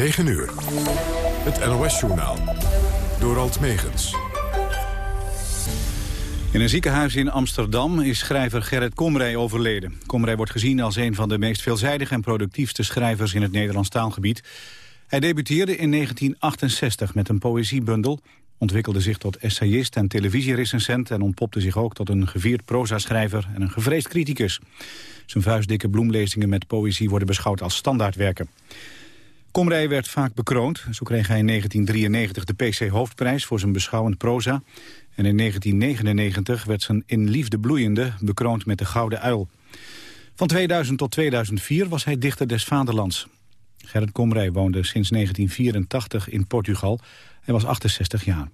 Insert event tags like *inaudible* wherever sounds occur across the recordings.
9 uur. Het NOS-journaal. Door Alt Megens. In een ziekenhuis in Amsterdam is schrijver Gerrit Komrij overleden. Komrij wordt gezien als een van de meest veelzijdige en productiefste schrijvers in het Nederlands taalgebied. Hij debuteerde in 1968 met een poëziebundel, ontwikkelde zich tot essayist en televisierecensent en ontpopte zich ook tot een gevierd prozaschrijver en een gevreesd criticus. Zijn vuistdikke bloemlezingen met poëzie worden beschouwd als standaardwerken. Komrij werd vaak bekroond. Zo kreeg hij in 1993 de PC Hoofdprijs voor zijn beschouwend proza. En in 1999 werd zijn In Liefde Bloeiende bekroond met de Gouden Uil. Van 2000 tot 2004 was hij dichter des vaderlands. Gerrit Komrij woonde sinds 1984 in Portugal. Hij was 68 jaar.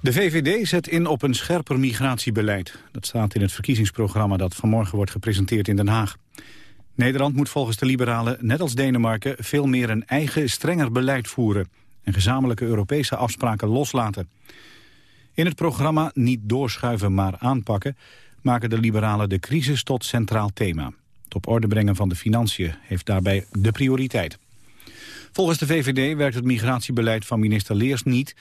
De VVD zet in op een scherper migratiebeleid. Dat staat in het verkiezingsprogramma dat vanmorgen wordt gepresenteerd in Den Haag. Nederland moet volgens de liberalen, net als Denemarken... veel meer een eigen, strenger beleid voeren... en gezamenlijke Europese afspraken loslaten. In het programma Niet doorschuiven, maar aanpakken... maken de liberalen de crisis tot centraal thema. Het op orde brengen van de financiën heeft daarbij de prioriteit. Volgens de VVD werkt het migratiebeleid van minister Leers niet...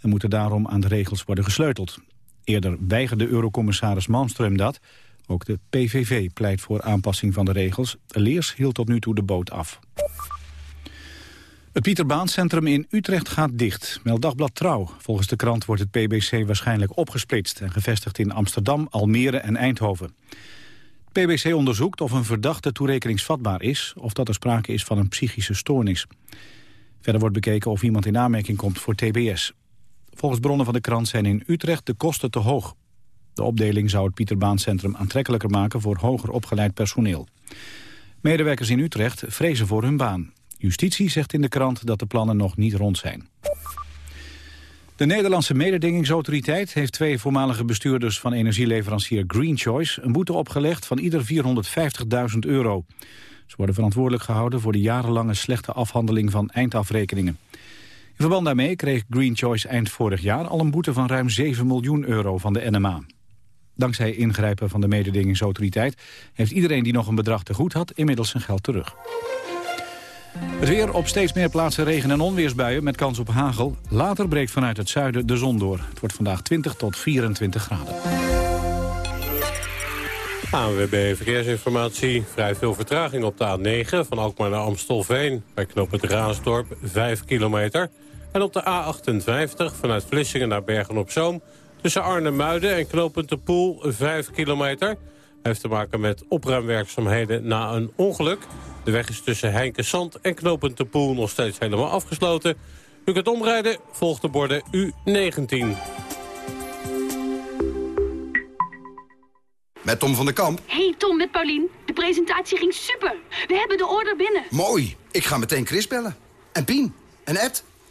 en moeten daarom aan de regels worden gesleuteld. Eerder weigerde eurocommissaris Malmström dat... Ook de PVV pleit voor aanpassing van de regels. Leers hield tot nu toe de boot af. Het Pieterbaancentrum in Utrecht gaat dicht, meldt Dagblad Trouw. Volgens de krant wordt het PBC waarschijnlijk opgesplitst... en gevestigd in Amsterdam, Almere en Eindhoven. Het PBC onderzoekt of een verdachte toerekeningsvatbaar is... of dat er sprake is van een psychische stoornis. Verder wordt bekeken of iemand in aanmerking komt voor TBS. Volgens bronnen van de krant zijn in Utrecht de kosten te hoog. De opdeling zou het Pieterbaancentrum aantrekkelijker maken voor hoger opgeleid personeel. Medewerkers in Utrecht vrezen voor hun baan. Justitie zegt in de krant dat de plannen nog niet rond zijn. De Nederlandse mededingingsautoriteit heeft twee voormalige bestuurders van energieleverancier Green Choice een boete opgelegd van ieder 450.000 euro. Ze worden verantwoordelijk gehouden voor de jarenlange slechte afhandeling van eindafrekeningen. In verband daarmee kreeg Green Choice eind vorig jaar al een boete van ruim 7 miljoen euro van de NMA. Dankzij ingrijpen van de mededingingsautoriteit heeft iedereen die nog een bedrag te goed had inmiddels zijn geld terug. Het weer op steeds meer plaatsen regen- en onweersbuien met kans op hagel. Later breekt vanuit het zuiden de zon door. Het wordt vandaag 20 tot 24 graden. ANWB Verkeersinformatie. Vrij veel vertraging op de A9 van Alkmaar naar Amstelveen. Bij knop het Raasdorp 5 kilometer. En op de A58 vanuit Vlissingen naar Bergen-op-Zoom... Tussen Arnhem-Muiden en knooppunt de Poel 5 kilometer. Heeft te maken met opruimwerkzaamheden na een ongeluk. De weg is tussen Heinkensand en knooppunt de Poel nog steeds helemaal afgesloten. U kunt omrijden, volgt de borden U19. Met Tom van der Kamp. Hey Tom, met Paulien. De presentatie ging super. We hebben de order binnen. Mooi. Ik ga meteen Chris bellen. En Pien. En Ed.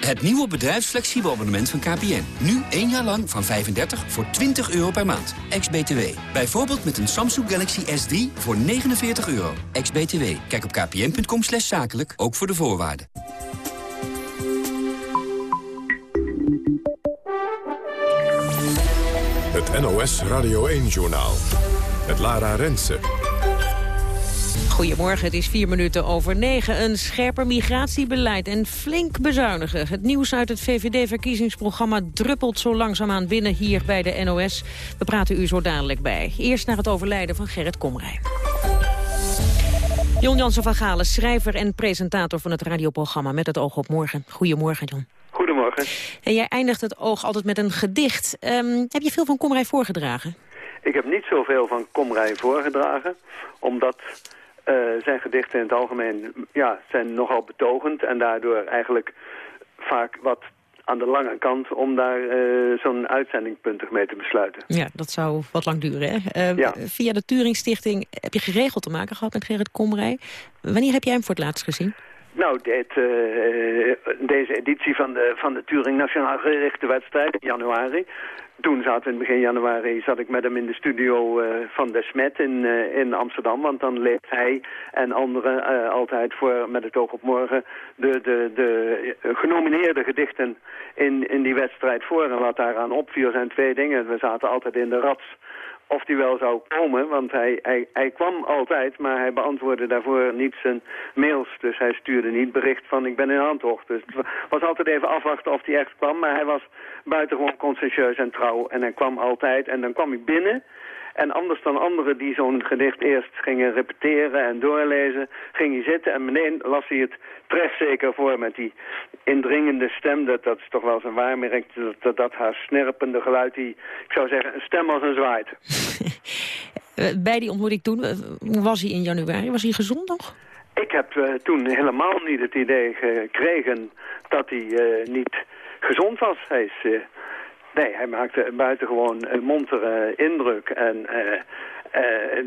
Het nieuwe bedrijfsflexibel abonnement van KPN. Nu één jaar lang van 35 voor 20 euro per maand. Ex-BTW. Bijvoorbeeld met een Samsung Galaxy S3 voor 49 euro. Ex-BTW. Kijk op kpn.com slash zakelijk, ook voor de voorwaarden. Het NOS Radio 1-journaal. Het Lara Rensen. Goedemorgen, het is vier minuten over negen. Een scherper migratiebeleid en flink bezuinigen. Het nieuws uit het VVD-verkiezingsprogramma druppelt zo langzaamaan binnen hier bij de NOS. We praten u zo dadelijk bij. Eerst naar het overlijden van Gerrit Komrij. Jon Jansen van Galen, schrijver en presentator van het radioprogramma Met het oog op morgen. Goedemorgen, Jon. Goedemorgen. En jij eindigt het oog altijd met een gedicht. Ehm, heb je veel van Komrij voorgedragen? Ik heb niet zoveel van Komrij voorgedragen, omdat uh, zijn gedichten in het algemeen ja, zijn nogal betogend en daardoor eigenlijk vaak wat aan de lange kant om daar uh, zo'n uitzending puntig mee te besluiten. Ja, dat zou wat lang duren. Hè? Uh, ja. Via de Turingstichting heb je geregeld te maken gehad met Gerrit Komrij. Wanneer heb jij hem voor het laatst gezien? Nou, dit, uh, deze editie van de, van de Turing Nationaal Gerichte Wedstrijd in januari toen zaten we in begin januari zat ik met hem in de studio uh, van Desmet in, uh, in Amsterdam. Want dan leest hij en anderen uh, altijd voor Met het oog op morgen de, de, de genomineerde gedichten in, in die wedstrijd voor. En wat daaraan opviel zijn twee dingen. We zaten altijd in de rats of hij wel zou komen, want hij, hij, hij kwam altijd, maar hij beantwoordde daarvoor niet zijn mails. Dus hij stuurde niet bericht van ik ben in Antwoord. Dus het was altijd even afwachten of hij echt kwam, maar hij was buitengewoon conscientieus en trouw. En hij kwam altijd en dan kwam hij binnen... En anders dan anderen die zo'n gedicht eerst gingen repeteren en doorlezen, ging hij zitten en meteen las hij het trefzeker voor met die indringende stem. Dat, dat is toch wel zijn waarmerk, dat, dat, dat haar snerpende geluid, die, ik zou zeggen, een stem als een zwaait. *laughs* *laughs* Bij die ontmoeting toen, eh, was hij in januari, was hij gezond nog? Ik heb uh, toen helemaal niet het idee gekregen dat hij uh, niet gezond was. Hij is... Uh, Nee, hij maakte een buitengewoon montere indruk. En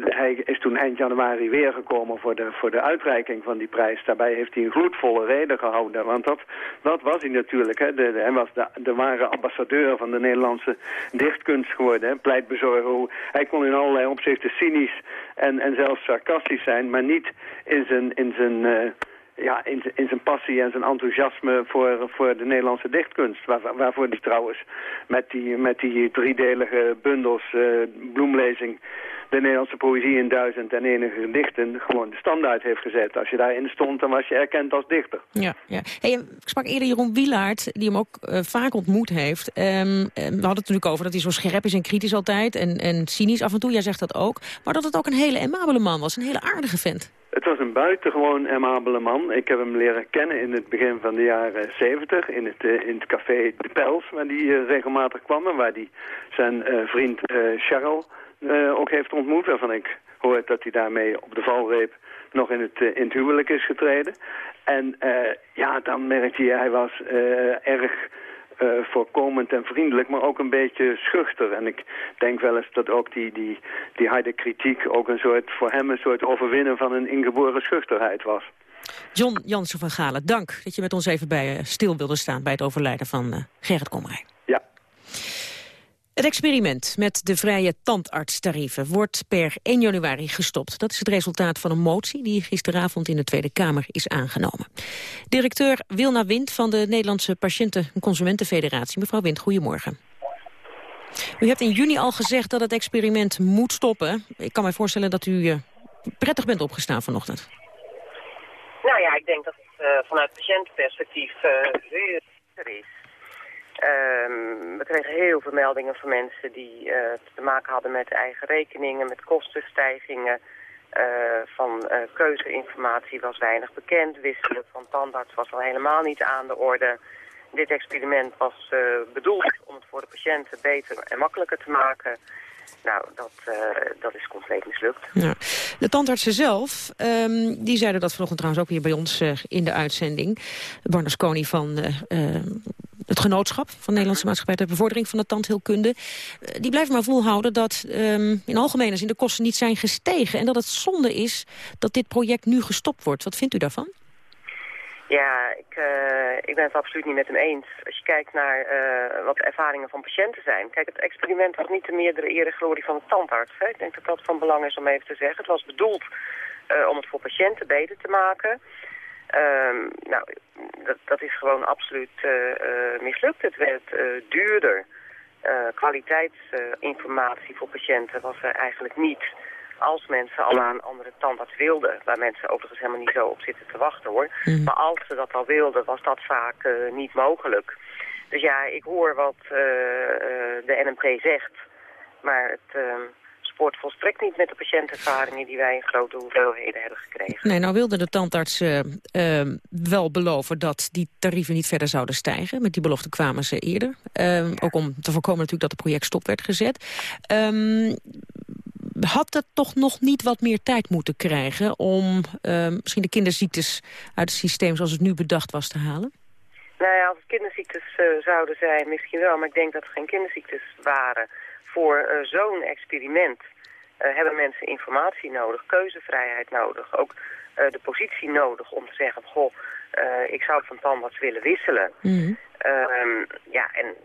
hij is toen eind januari weer gekomen voor de, voor de uitreiking van die prijs. Daarbij heeft hij een gloedvolle reden gehouden. Want dat, dat was hij natuurlijk. Hè. De, hij was de, ware ambassadeur van de Nederlandse dichtkunst geworden. Hè. Pleitbezorger. Hij kon in allerlei opzichten cynisch en, en zelfs sarcastisch zijn. Maar niet in zijn... In zijn uh, ja, in, in, zijn passie en zijn enthousiasme voor, voor de Nederlandse dichtkunst. Waar, waarvoor hij trouwens met die, met die driedelige bundels uh, bloemlezing... de Nederlandse poëzie in duizend en enige gedichten... gewoon de standaard heeft gezet. Als je daarin stond, dan was je erkend als dichter. Ja, ja. Hey, ik sprak eerder Jeroen Wielaert, die hem ook uh, vaak ontmoet heeft. Um, we hadden het natuurlijk over dat hij zo scherp is en kritisch altijd... En, en cynisch af en toe, jij zegt dat ook. Maar dat het ook een hele amabele man was, een hele aardige vent. Het was een buitengewoon amabele man. Ik heb hem leren kennen in het begin van de jaren 70 in het, uh, in het café De Pels, waar hij uh, regelmatig kwam en waar hij zijn uh, vriend Charles ook heeft ontmoet, waarvan ik hoor dat hij daarmee op de valreep nog in het, in het huwelijk is getreden. En ja, dan merkte je, hij was erg uh, voorkomend en vriendelijk, maar ook een beetje schuchter. En ik denk wel eens dat ook die, die, die harde kritiek ook een soort, voor hem een soort overwinnen van een ingeboren schuchterheid was. John Jansen van Galen, dank dat je met ons even bij uh, stil wilde staan bij het overlijden van uh, Gerrit Komrij. Ja. Het experiment met de vrije tandartstarieven wordt per 1 januari gestopt. Dat is het resultaat van een motie die gisteravond in de Tweede Kamer is aangenomen. Directeur Wilna Wind van de Nederlandse Patiënten- en Consumentenfederatie. Mevrouw Wind, goedemorgen. U hebt in juni al gezegd dat het experiment moet stoppen. Ik kan mij voorstellen dat u uh, prettig bent opgestaan vanochtend. Nou ja, ik denk dat het uh, vanuit patiëntenperspectief uh, is. Um, we kregen heel veel meldingen van mensen die uh, te maken hadden met eigen rekeningen, met kostenstijgingen. Uh, van uh, keuzeinformatie was weinig bekend. Wisselen van tandarts was al helemaal niet aan de orde. Dit experiment was bedoeld om het voor de patiënten beter en makkelijker te maken. Nou, dat, dat is compleet mislukt. Ja. De tandartsen zelf, um, die zeiden dat vanochtend trouwens ook weer bij ons in de uitzending. Barnes Koning van uh, het genootschap van Nederlandse Maatschappij... ter bevordering van de tandheelkunde. die blijven maar volhouden dat um, in algemene zin de kosten niet zijn gestegen. En dat het zonde is dat dit project nu gestopt wordt. Wat vindt u daarvan? Ja, ik, uh, ik ben het absoluut niet met hem eens. Als je kijkt naar uh, wat de ervaringen van patiënten zijn. Kijk, het experiment was niet de meerdere ere glorie van de tandarts. Ik denk dat dat van belang is om even te zeggen. Het was bedoeld om het voor patiënten beter te maken. Um, nou, dat, dat is gewoon absoluut mislukt. Het werd duurder. kwaliteitsinformatie voor patiënten was er eigenlijk niet als mensen al aan een andere tandarts wilden, waar mensen overigens helemaal niet zo op zitten te wachten hoor. Mm. Maar als ze dat al wilden, was dat vaak uh, niet mogelijk. Dus ja, ik hoor wat uh, de NMP zegt, maar het spoort volstrekt niet met de patiëntervaringen die wij in grote hoeveelheden hebben gekregen. Nee, nou wilden de tandartsen wel beloven dat die tarieven niet verder zouden stijgen. Met die belofte kwamen ze eerder. Ja. Ook om te voorkomen natuurlijk dat het project stop werd gezet. Um, had het toch nog niet wat meer tijd moeten krijgen... om uh, misschien de kinderziektes uit het systeem zoals het nu bedacht was te halen? Nou ja, als het kinderziektes uh, zouden zijn, misschien wel. Maar ik denk dat er geen kinderziektes waren voor uh, zo'n experiment. hebben mensen informatie nodig, keuzevrijheid nodig, ook de positie nodig om te zeggen, goh, ik zou van tandarts willen wisselen. Mhm. Ehm, ja, en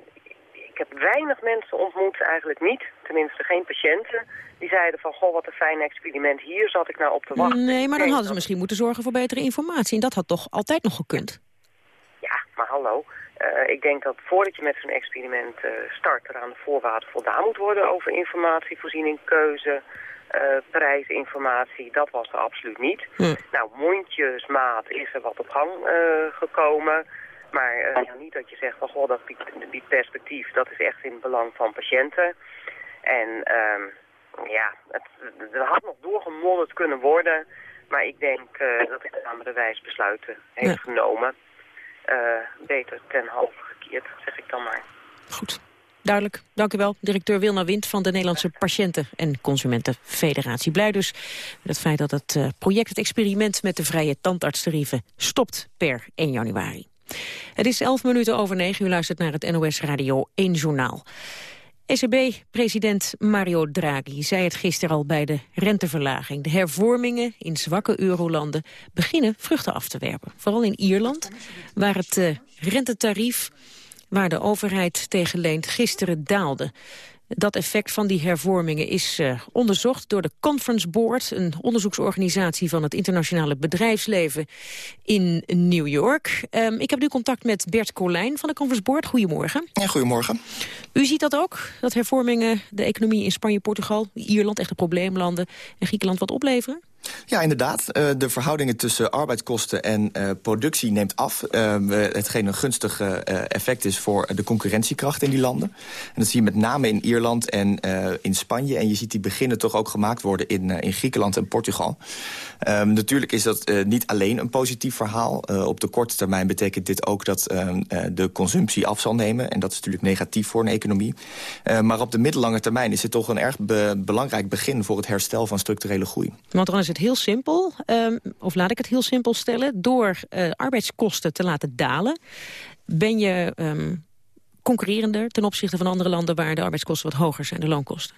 ik heb weinig mensen ontmoet, eigenlijk niet, tenminste geen patiënten, die zeiden van, goh, wat een fijn experiment, hier zat ik nou op te wachten. Nee, maar dan hadden ze misschien moeten zorgen voor betere informatie. En dat had toch altijd nog gekund? Ja, maar hallo. Uh, ik denk dat voordat je met zo'n experiment uh, start... er aan de voorwaarden voldaan moet worden over informatievoorziening, keuze... Uh, prijsinformatie, dat was er absoluut niet. Hm. Nou, mondjesmaat is er wat op gang gekomen. Maar ja, niet dat je zegt van, goh, dat die, perspectief, dat is echt in het belang van patiënten. En ehm, ja, het, er had nog doorgemodderd kunnen worden... Maar ik denk dat ik de wijs besluiten heeft Ja. genomen. Uh, beter ten halve gekeerd, zeg ik dan maar. Goed. Duidelijk. Dank u wel. Directeur Wilna Wind van de Nederlandse Patiënten- en Consumentenfederatie. Blij dus met het feit dat het uh, project, het experiment met de vrije tandartstarieven stopt per 1 januari. Het is 11 minuten over 9. U luistert naar het NOS Radio 1 Journaal. ECB-president Mario Draghi zei het gisteren al bij de renteverlaging. De hervormingen in zwakke eurolanden beginnen vruchten af te werpen. Vooral in Ierland, waar het uh, rentetarief waar de overheid tegen leent gisteren daalde. Dat effect van die hervormingen is uh, onderzocht door de Conference Board... een onderzoeksorganisatie van het internationale bedrijfsleven in New York. Um, ik heb nu contact met Bert Colijn van de Conference Board. Goedemorgen. Ja, goedemorgen. U ziet dat ook, dat hervormingen de economie in Spanje, Portugal... Ierland, echte probleemlanden en Griekenland wat opleveren? Ja, inderdaad. Uh, de verhoudingen tussen arbeidskosten en uh, productie neemt af. Uh, hetgeen een gunstig effect is voor de concurrentiekracht in die landen. En dat zie je met name in Ierland en in Spanje. En je ziet die beginnen toch ook gemaakt worden in, in Griekenland en Portugal. Um, natuurlijk is dat niet alleen een positief verhaal. op de korte termijn betekent dit ook dat de consumptie af zal nemen. En dat is natuurlijk negatief voor een economie. maar op de middellange termijn is het toch een erg be belangrijk begin... voor het herstel van structurele groei. Want het heel simpel, um, of laat ik het heel simpel stellen... door uh, arbeidskosten te laten dalen, ben je um, concurrerender ten opzichte van andere landen... waar de arbeidskosten wat hoger zijn, de loonkosten?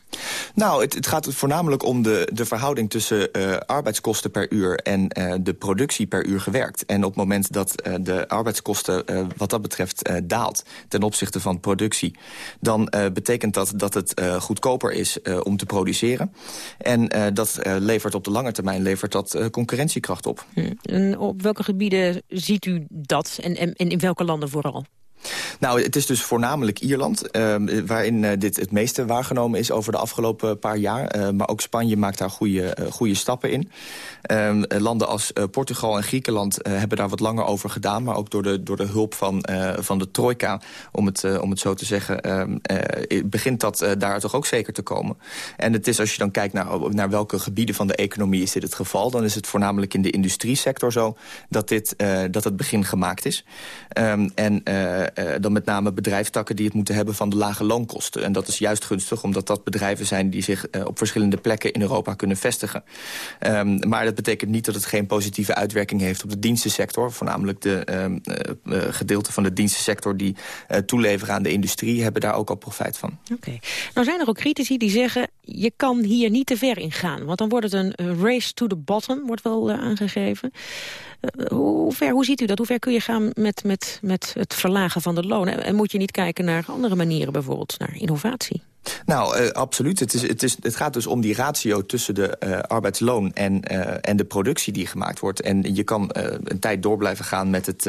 Nou, het, het gaat voornamelijk om de, de verhouding tussen uh, arbeidskosten per uur... en uh, de productie per uur gewerkt. En op het moment dat uh, de arbeidskosten wat dat betreft daalt... ten opzichte van productie... dan betekent dat dat het goedkoper is om te produceren. En dat levert op de lange termijn levert dat concurrentiekracht op. Hm. En op welke gebieden ziet u dat en, en, en in welke landen vooral? Nou, het is dus voornamelijk Ierland, uh, waarin uh, dit het meeste waargenomen is over de afgelopen paar jaar. Uh, maar ook Spanje maakt daar goede, goede stappen in. Ehm, landen als Portugal en Griekenland hebben daar wat langer over gedaan. Maar ook door de, door de hulp van, van de trojka, om het, om het zo te zeggen, ehm, begint dat daar toch ook zeker te komen. En het is, als je dan kijkt naar, naar welke gebieden van de economie is dit het geval, dan is het voornamelijk in de industriesector zo dat, dit, dat het begin gemaakt is. En dan met name bedrijfstakken die het moeten hebben van de lage loonkosten. En dat is juist gunstig, omdat dat bedrijven zijn die zich uh, op verschillende plekken in Europa kunnen vestigen. Um, maar dat betekent niet dat het geen positieve uitwerking heeft op de dienstensector. Voornamelijk de um, uh, gedeelte van de dienstensector die toeleveren aan de industrie hebben daar ook al profijt van. Oké. Nou zijn er ook critici die zeggen, je kan hier niet te ver in gaan. Want dan wordt het een race to the bottom, wordt wel aangegeven. Hoe, ver, hoe ziet u dat? Hoe ver kun je gaan met, met, met het verlagen van de lonen? En moet je niet kijken naar andere manieren, bijvoorbeeld naar innovatie? Nou, uh, absoluut. Het, is, het, is, het gaat dus om die ratio tussen de uh, arbeidsloon en, uh, en de productie die gemaakt wordt. En je kan een tijd door blijven gaan met het,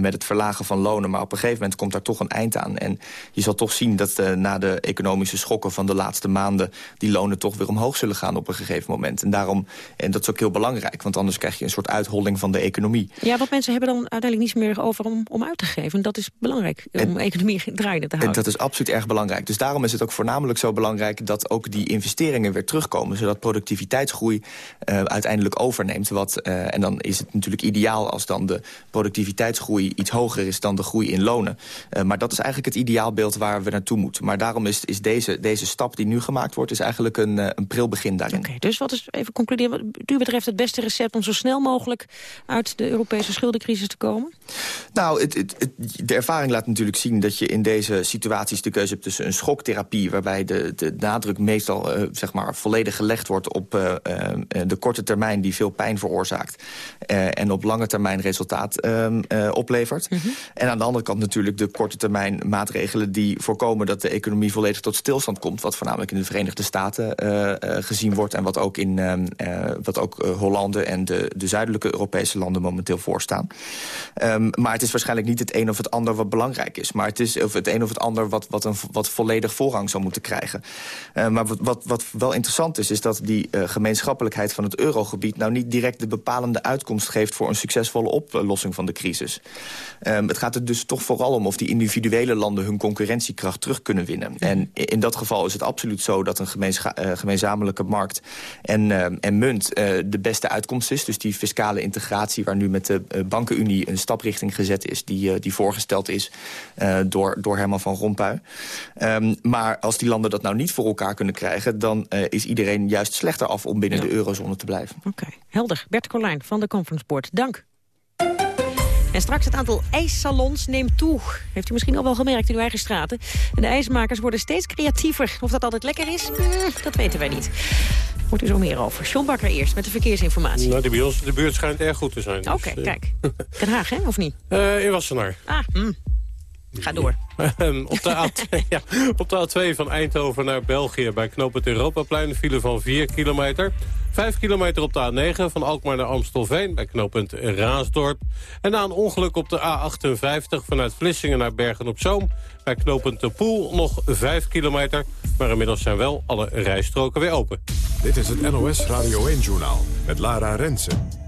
met het verlagen van lonen... maar op een gegeven moment komt daar toch een eind aan. En je zal toch zien dat na de economische schokken van de laatste maanden... die lonen toch weer omhoog zullen gaan op een gegeven moment. En daarom, en dat is ook heel belangrijk, want anders krijg je een soort uitholling van de economie. Ja, want mensen hebben dan uiteindelijk niets meer over om, om uit te geven. En dat is belangrijk, om en, economie draaiende te houden. En dat is absoluut erg belangrijk. Dus daarom is het ook voornamelijk zo belangrijk dat ook die investeringen weer terugkomen. Zodat productiviteitsgroei uh, uiteindelijk overneemt. Wat, uh, en dan is het natuurlijk ideaal als dan de productiviteitsgroei iets hoger is dan de groei in lonen. Uh, maar dat is eigenlijk het ideaalbeeld waar we naartoe moeten. Maar daarom is, is deze, deze stap die nu gemaakt wordt, is eigenlijk een, een pril begin daarin. Oké, okay, dus wat is, even concluderen, wat u betreft het beste recept om zo snel mogelijk uit de Europese schuldencrisis te komen? Nou, het, het, het, de ervaring laat natuurlijk zien dat je in deze situaties de keuze hebt tussen een schoktherapie therapie... waarbij de, de nadruk meestal zeg maar volledig gelegd wordt op de korte termijn... die veel pijn veroorzaakt en op lange termijn resultaat ehm, oplevert. Mhm. En aan de andere kant natuurlijk de korte termijn maatregelen... die voorkomen dat de economie volledig tot stilstand komt... wat voornamelijk in de Verenigde Staten gezien wordt... en wat ook in ehm, wat ook Hollande en de, de zuidelijke Europese landen momenteel voorstaan. Um, maar het is waarschijnlijk niet het een of het ander wat belangrijk is. Maar het is of het een of het ander wat, wat, een, wat volledig voorrang zou moeten krijgen. Uh, maar wat, wat, wat wel interessant is, is dat die uh, gemeenschappelijkheid van het eurogebied... nou niet direct de bepalende uitkomst geeft voor een succesvolle oplossing van de crisis. Um, het gaat er dus toch vooral om of die individuele landen hun concurrentiekracht terug kunnen winnen. En in dat geval is het absoluut zo dat een uh, gemeenzamelijke markt en, en munt de beste uitkomst is. Dus die fiscale integratie waar nu met de bankenunie een staprichting gezet is... die, die voorgesteld is door, door Herman van Rompuy. Um, maar als die landen dat nou niet voor elkaar kunnen krijgen... dan uh, is iedereen juist slechter af om binnen ja. de eurozone te blijven. Oké, okay. helder. Bert Colijn van de Conference Board, dank. En straks het aantal ijssalons neemt toe. Heeft u misschien al wel gemerkt in uw eigen straten. En de ijsmakers worden steeds creatiever. Of dat altijd lekker is, mm, dat weten wij niet. Hoort u zo meer over. John Bakker eerst met de verkeersinformatie. Nou, die bij ons de buurt schijnt erg goed te zijn. Oké, okay, dus, kijk. *laughs* Den Haag, hè, of niet? Uh, in Wassenaar. Ah, mm. Ga door. *laughs* op, de A2, *laughs* ja, op de A2 van Eindhoven naar België bij knoop het Europaplein... file van 4 kilometer. 5 kilometer op de A9 van Alkmaar naar Amstelveen bij knooppunt Raasdorp. En na een ongeluk op de A58 vanuit Vlissingen naar Bergen-op-Zoom... bij knooppunt De Poel nog 5 kilometer. Maar inmiddels zijn wel alle rijstroken weer open. Dit is het NOS Radio 1-journaal met Lara Rensen.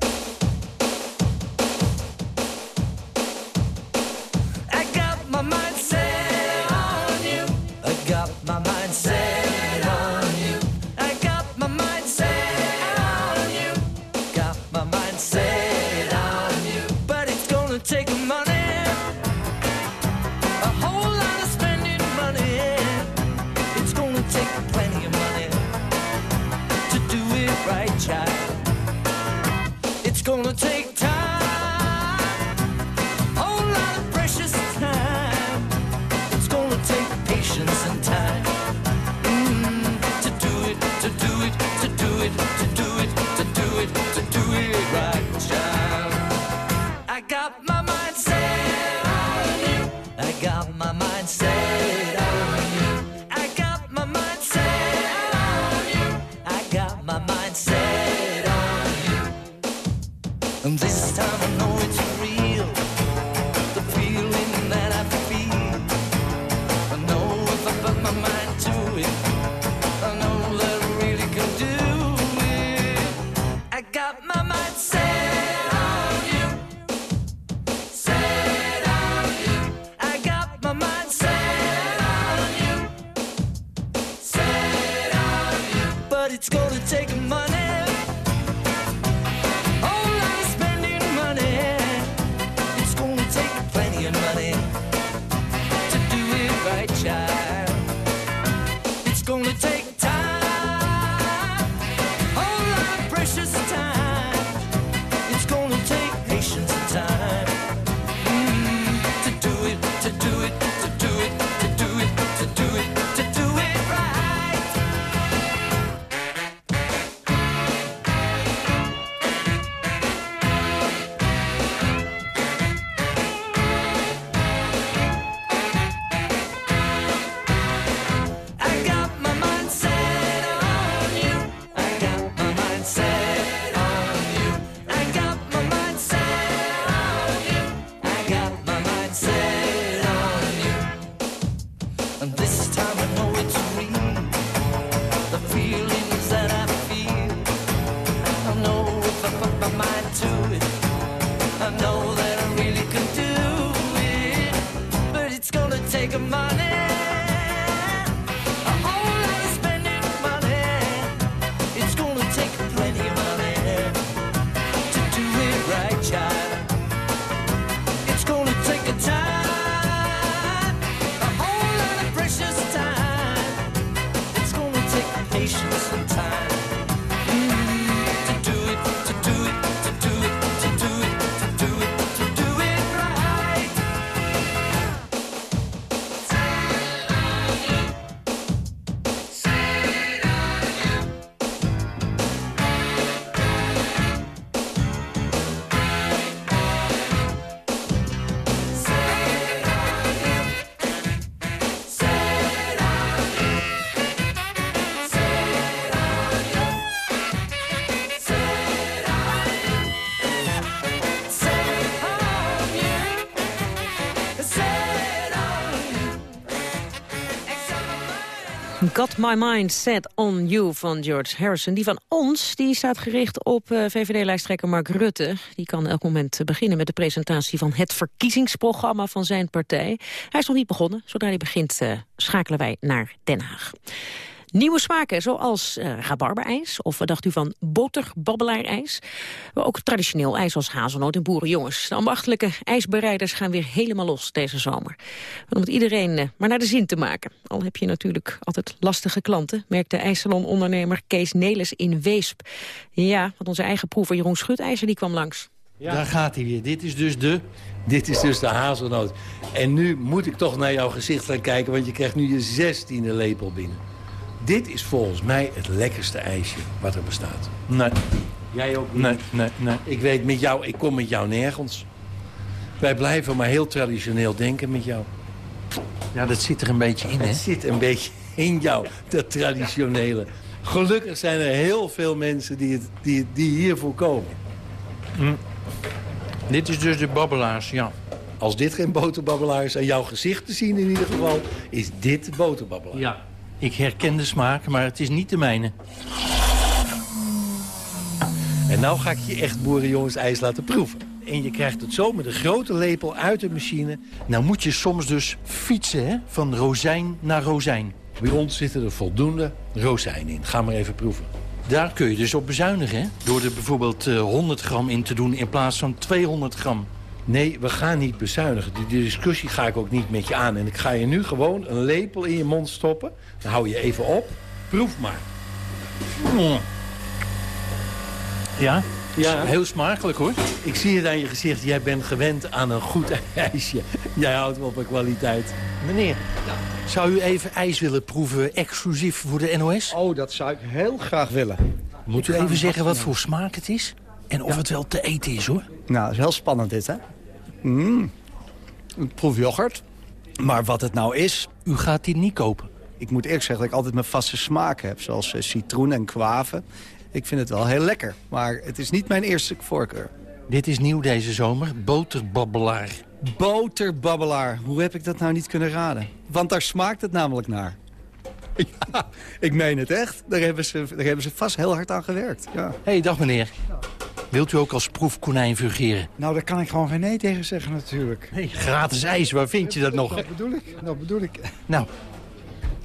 Got My Mind Set On You van George Harrison. Die van ons die staat gericht op uh, VVD-lijsttrekker Mark Rutte. Die kan elk moment beginnen met de presentatie van het verkiezingsprogramma van zijn partij. Hij is nog niet begonnen. Zodra hij begint uh, schakelen wij naar Den Haag. Nieuwe smaken, zoals uh, rabarberijs of wat dacht u van boterbabbelaar-ijs. Maar ook traditioneel ijs als hazelnoot en boerenjongens. De ambachtelijke ijsbereiders gaan weer helemaal los deze zomer. Om het iedereen uh, maar naar de zin te maken. Al heb je natuurlijk altijd lastige klanten, merkt de ijssalonondernemer Kees Nelis in Weesp. Ja, want onze eigen proever Jeroen Schutijzer die kwam langs. Ja. Daar gaat hij weer. Dit is dus de, dit is dus de hazelnoot. En nu moet ik toch naar jouw gezicht gaan kijken, want je krijgt nu je zestiende lepel binnen. Dit is volgens mij het lekkerste ijsje wat er bestaat. Nee. Jij ook niet? Nee, nee, nee. Ik weet met jou, ik kom met jou nergens. Wij blijven maar heel traditioneel denken met jou. Ja, dat zit er een beetje in, hè? Het zit een beetje in jou, dat traditionele. Gelukkig zijn er heel veel mensen die, het, die, die hiervoor komen. Mm. Dit is dus de babbelaars, ja. Als dit geen boterbabbelaar is, aan jouw gezicht te zien in ieder geval... is dit boterbabbelaar. Ja, ik herken de smaak, maar het is niet de mijne. En nou ga ik je echt boerenjongens ijs laten proeven. En je krijgt het zo met een grote lepel uit de machine. Nou moet je soms dus fietsen, hè? Van rozijn naar rozijn. Bij ons zitten er voldoende rozijnen in. Ga maar even proeven. Daar kun je dus op bezuinigen, hè? Door er bijvoorbeeld 100 eh, gram in te doen in plaats van 200 gram. Nee, we gaan niet bezuinigen. Die discussie ga ik ook niet met je aan. En ik ga je nu gewoon een lepel in je mond stoppen. Dan hou je even op. Proef maar. Mm. Ja? Ja. Heel smakelijk, hoor. Ik zie het aan je gezicht. Jij bent gewend aan een goed *laughs* ijsje. Jij houdt wel van kwaliteit. Meneer, zou u even ijs willen proeven exclusief voor de NOS? Oh, dat zou ik heel graag willen. Moet u even zeggen wat voor smaak het is? En of het wel te eten is, hoor. Nou, dat is heel spannend dit, hè? Mm. Ik proef yoghurt. Maar wat het nou is... U gaat dit niet kopen? Ik moet eerlijk zeggen dat ik altijd mijn vaste smaken heb. Zoals uh, citroen en kwave. Ik vind het wel heel lekker. Maar het is niet mijn eerste voorkeur. Dit is nieuw deze zomer. Boterbabbelaar. Boterbabbelaar. Hoe heb ik dat nou niet kunnen raden? Want daar smaakt het namelijk naar. *laughs* Ja, ik meen het echt. Daar hebben ze, daar hebben ze vast heel hard aan gewerkt. Ja. Hé, hey, dag meneer. Wilt u ook als proefkonijn fungeren? Nou, daar kan ik gewoon geen nee tegen zeggen natuurlijk. Nee, gratis ijs, waar vind je dat nog? Dat bedoel ik, dat bedoel ik. Nou,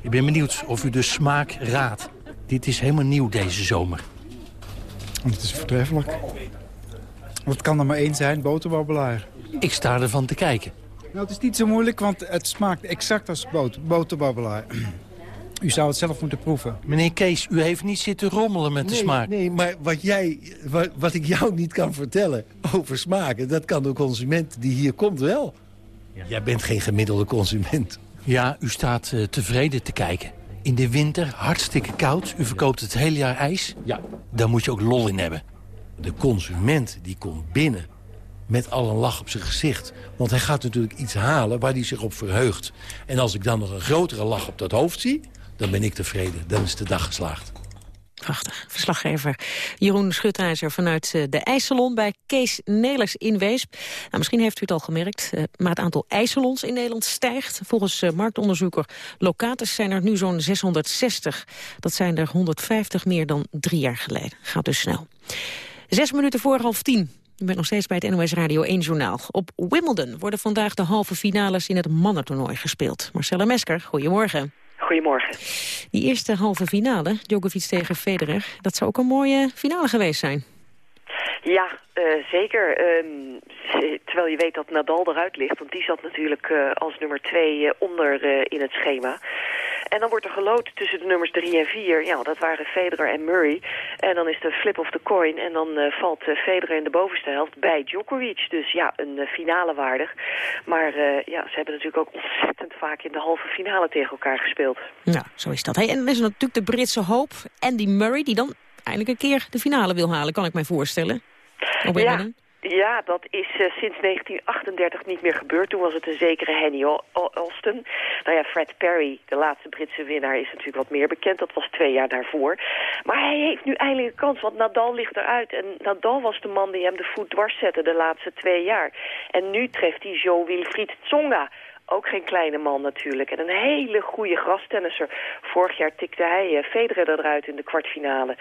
ik ben benieuwd of u de smaak raadt. Dit is helemaal nieuw deze zomer. Het is voortreffelijk. Wat kan er maar één zijn? Boterbabbelaar. Ik sta ervan te kijken. Nou, het is niet zo moeilijk, want het smaakt exact als boter, boterbabbelaar. U zou het zelf moeten proeven. Meneer Kees, u heeft niet zitten rommelen met nee, de smaak. Nee, maar wat, jij, wat, wat, ik jou niet kan vertellen over smaken... dat kan de consument die hier komt wel. Ja. Jij bent geen gemiddelde consument. Ja, u staat uh, tevreden te kijken. In de winter hartstikke koud. U verkoopt het hele jaar ijs. Ja. Daar moet je ook lol in hebben. De consument die komt binnen met al een lach op zijn gezicht. Want hij gaat natuurlijk iets halen waar hij zich op verheugt. En als ik dan nog een grotere lach op dat hoofd zie dan ben ik tevreden. Dan is de dag geslaagd. Prachtig. Verslaggever Jeroen Schutijzer vanuit eh, de IJsselon bij Kees Nelers in Weesp. Nou, misschien heeft u het al gemerkt, eh, maar het aantal IJsselons in Nederland stijgt. Volgens eh, marktonderzoeker Locatus zijn er nu zo'n 660. Dat zijn er 150 meer dan drie jaar geleden. Gaat dus snel. Zes minuten voor half tien. U bent nog steeds bij het NOS Radio 1 Journaal. Op Wimbledon worden vandaag de halve finales in het mannentoernooi gespeeld. Marcella Mesker, goedemorgen. Goedemorgen. Die eerste halve finale, Djokovic tegen Federer, dat zou ook een mooie finale geweest zijn. Ja, uh, zeker. Uh, terwijl je weet dat Nadal eruit ligt, want die zat natuurlijk uh, als nummer twee onder in het schema. En dan wordt er geloot tussen de nummers 3 en 4. Ja, dat waren Federer en Murray. En dan is de flip of the coin. En dan uh, valt uh, Federer in de bovenste helft bij Djokovic. Dus ja, een uh, finale waardig. Maar ja, ze hebben natuurlijk ook *laughs* ontzettend vaak in de halve finale tegen elkaar gespeeld. Ja, zo is dat. Hey, en dan is er natuurlijk de Britse hoop. Andy Murray, die dan eindelijk een keer de finale wil halen, kan ik mij voorstellen. Op ja. Ja, dat is uh, sinds 1938 niet meer gebeurd. Toen was het een zekere Henny Austin. Nou ja, Fred Perry, de laatste Britse winnaar, is natuurlijk wat meer bekend. Dat was twee jaar daarvoor. Maar hij heeft nu eindelijk een kans, want Nadal ligt eruit. En Nadal was de man die hem de voet dwars zette de laatste twee jaar. En nu treft hij Jo Wilfried Tsonga ook geen kleine man natuurlijk. En een hele goede grastennisser. Vorig jaar tikte hij uh, Federer eruit in de kwartfinale.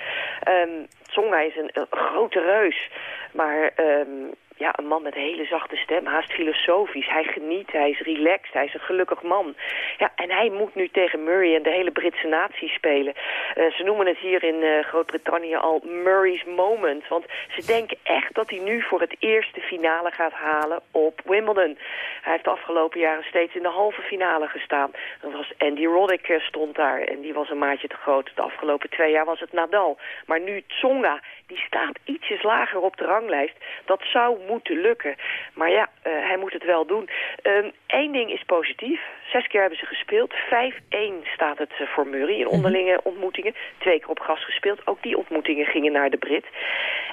Um, Tsonga is een, grote reus. Maar um, ja, een man met een hele zachte stem, haast filosofisch. Hij geniet, hij is relaxed, hij is een gelukkig man. Ja, en hij moet nu tegen Murray en de hele Britse natie spelen. Uh, ze noemen het hier in uh, Groot-Brittannië al Murray's moment. Want ze denken echt dat hij nu voor het eerst de finale gaat halen op Wimbledon. Hij heeft de afgelopen jaren steeds in de halve finale gestaan. Dan was Andy Roddick uh, stond daar en die was een maatje te groot. De afgelopen twee jaar was het Nadal. Maar nu Tsonga, die staat ietsjes lager op de ranglijst. Dat zou moeten lukken. Maar ja, uh, hij moet het wel doen. Eén um, ding is positief. Zes keer hebben ze gespeeld. 5-1 staat het uh, voor Murray in onderlinge ontmoetingen. Twee keer op gas gespeeld. Ook die ontmoetingen gingen naar de Brit.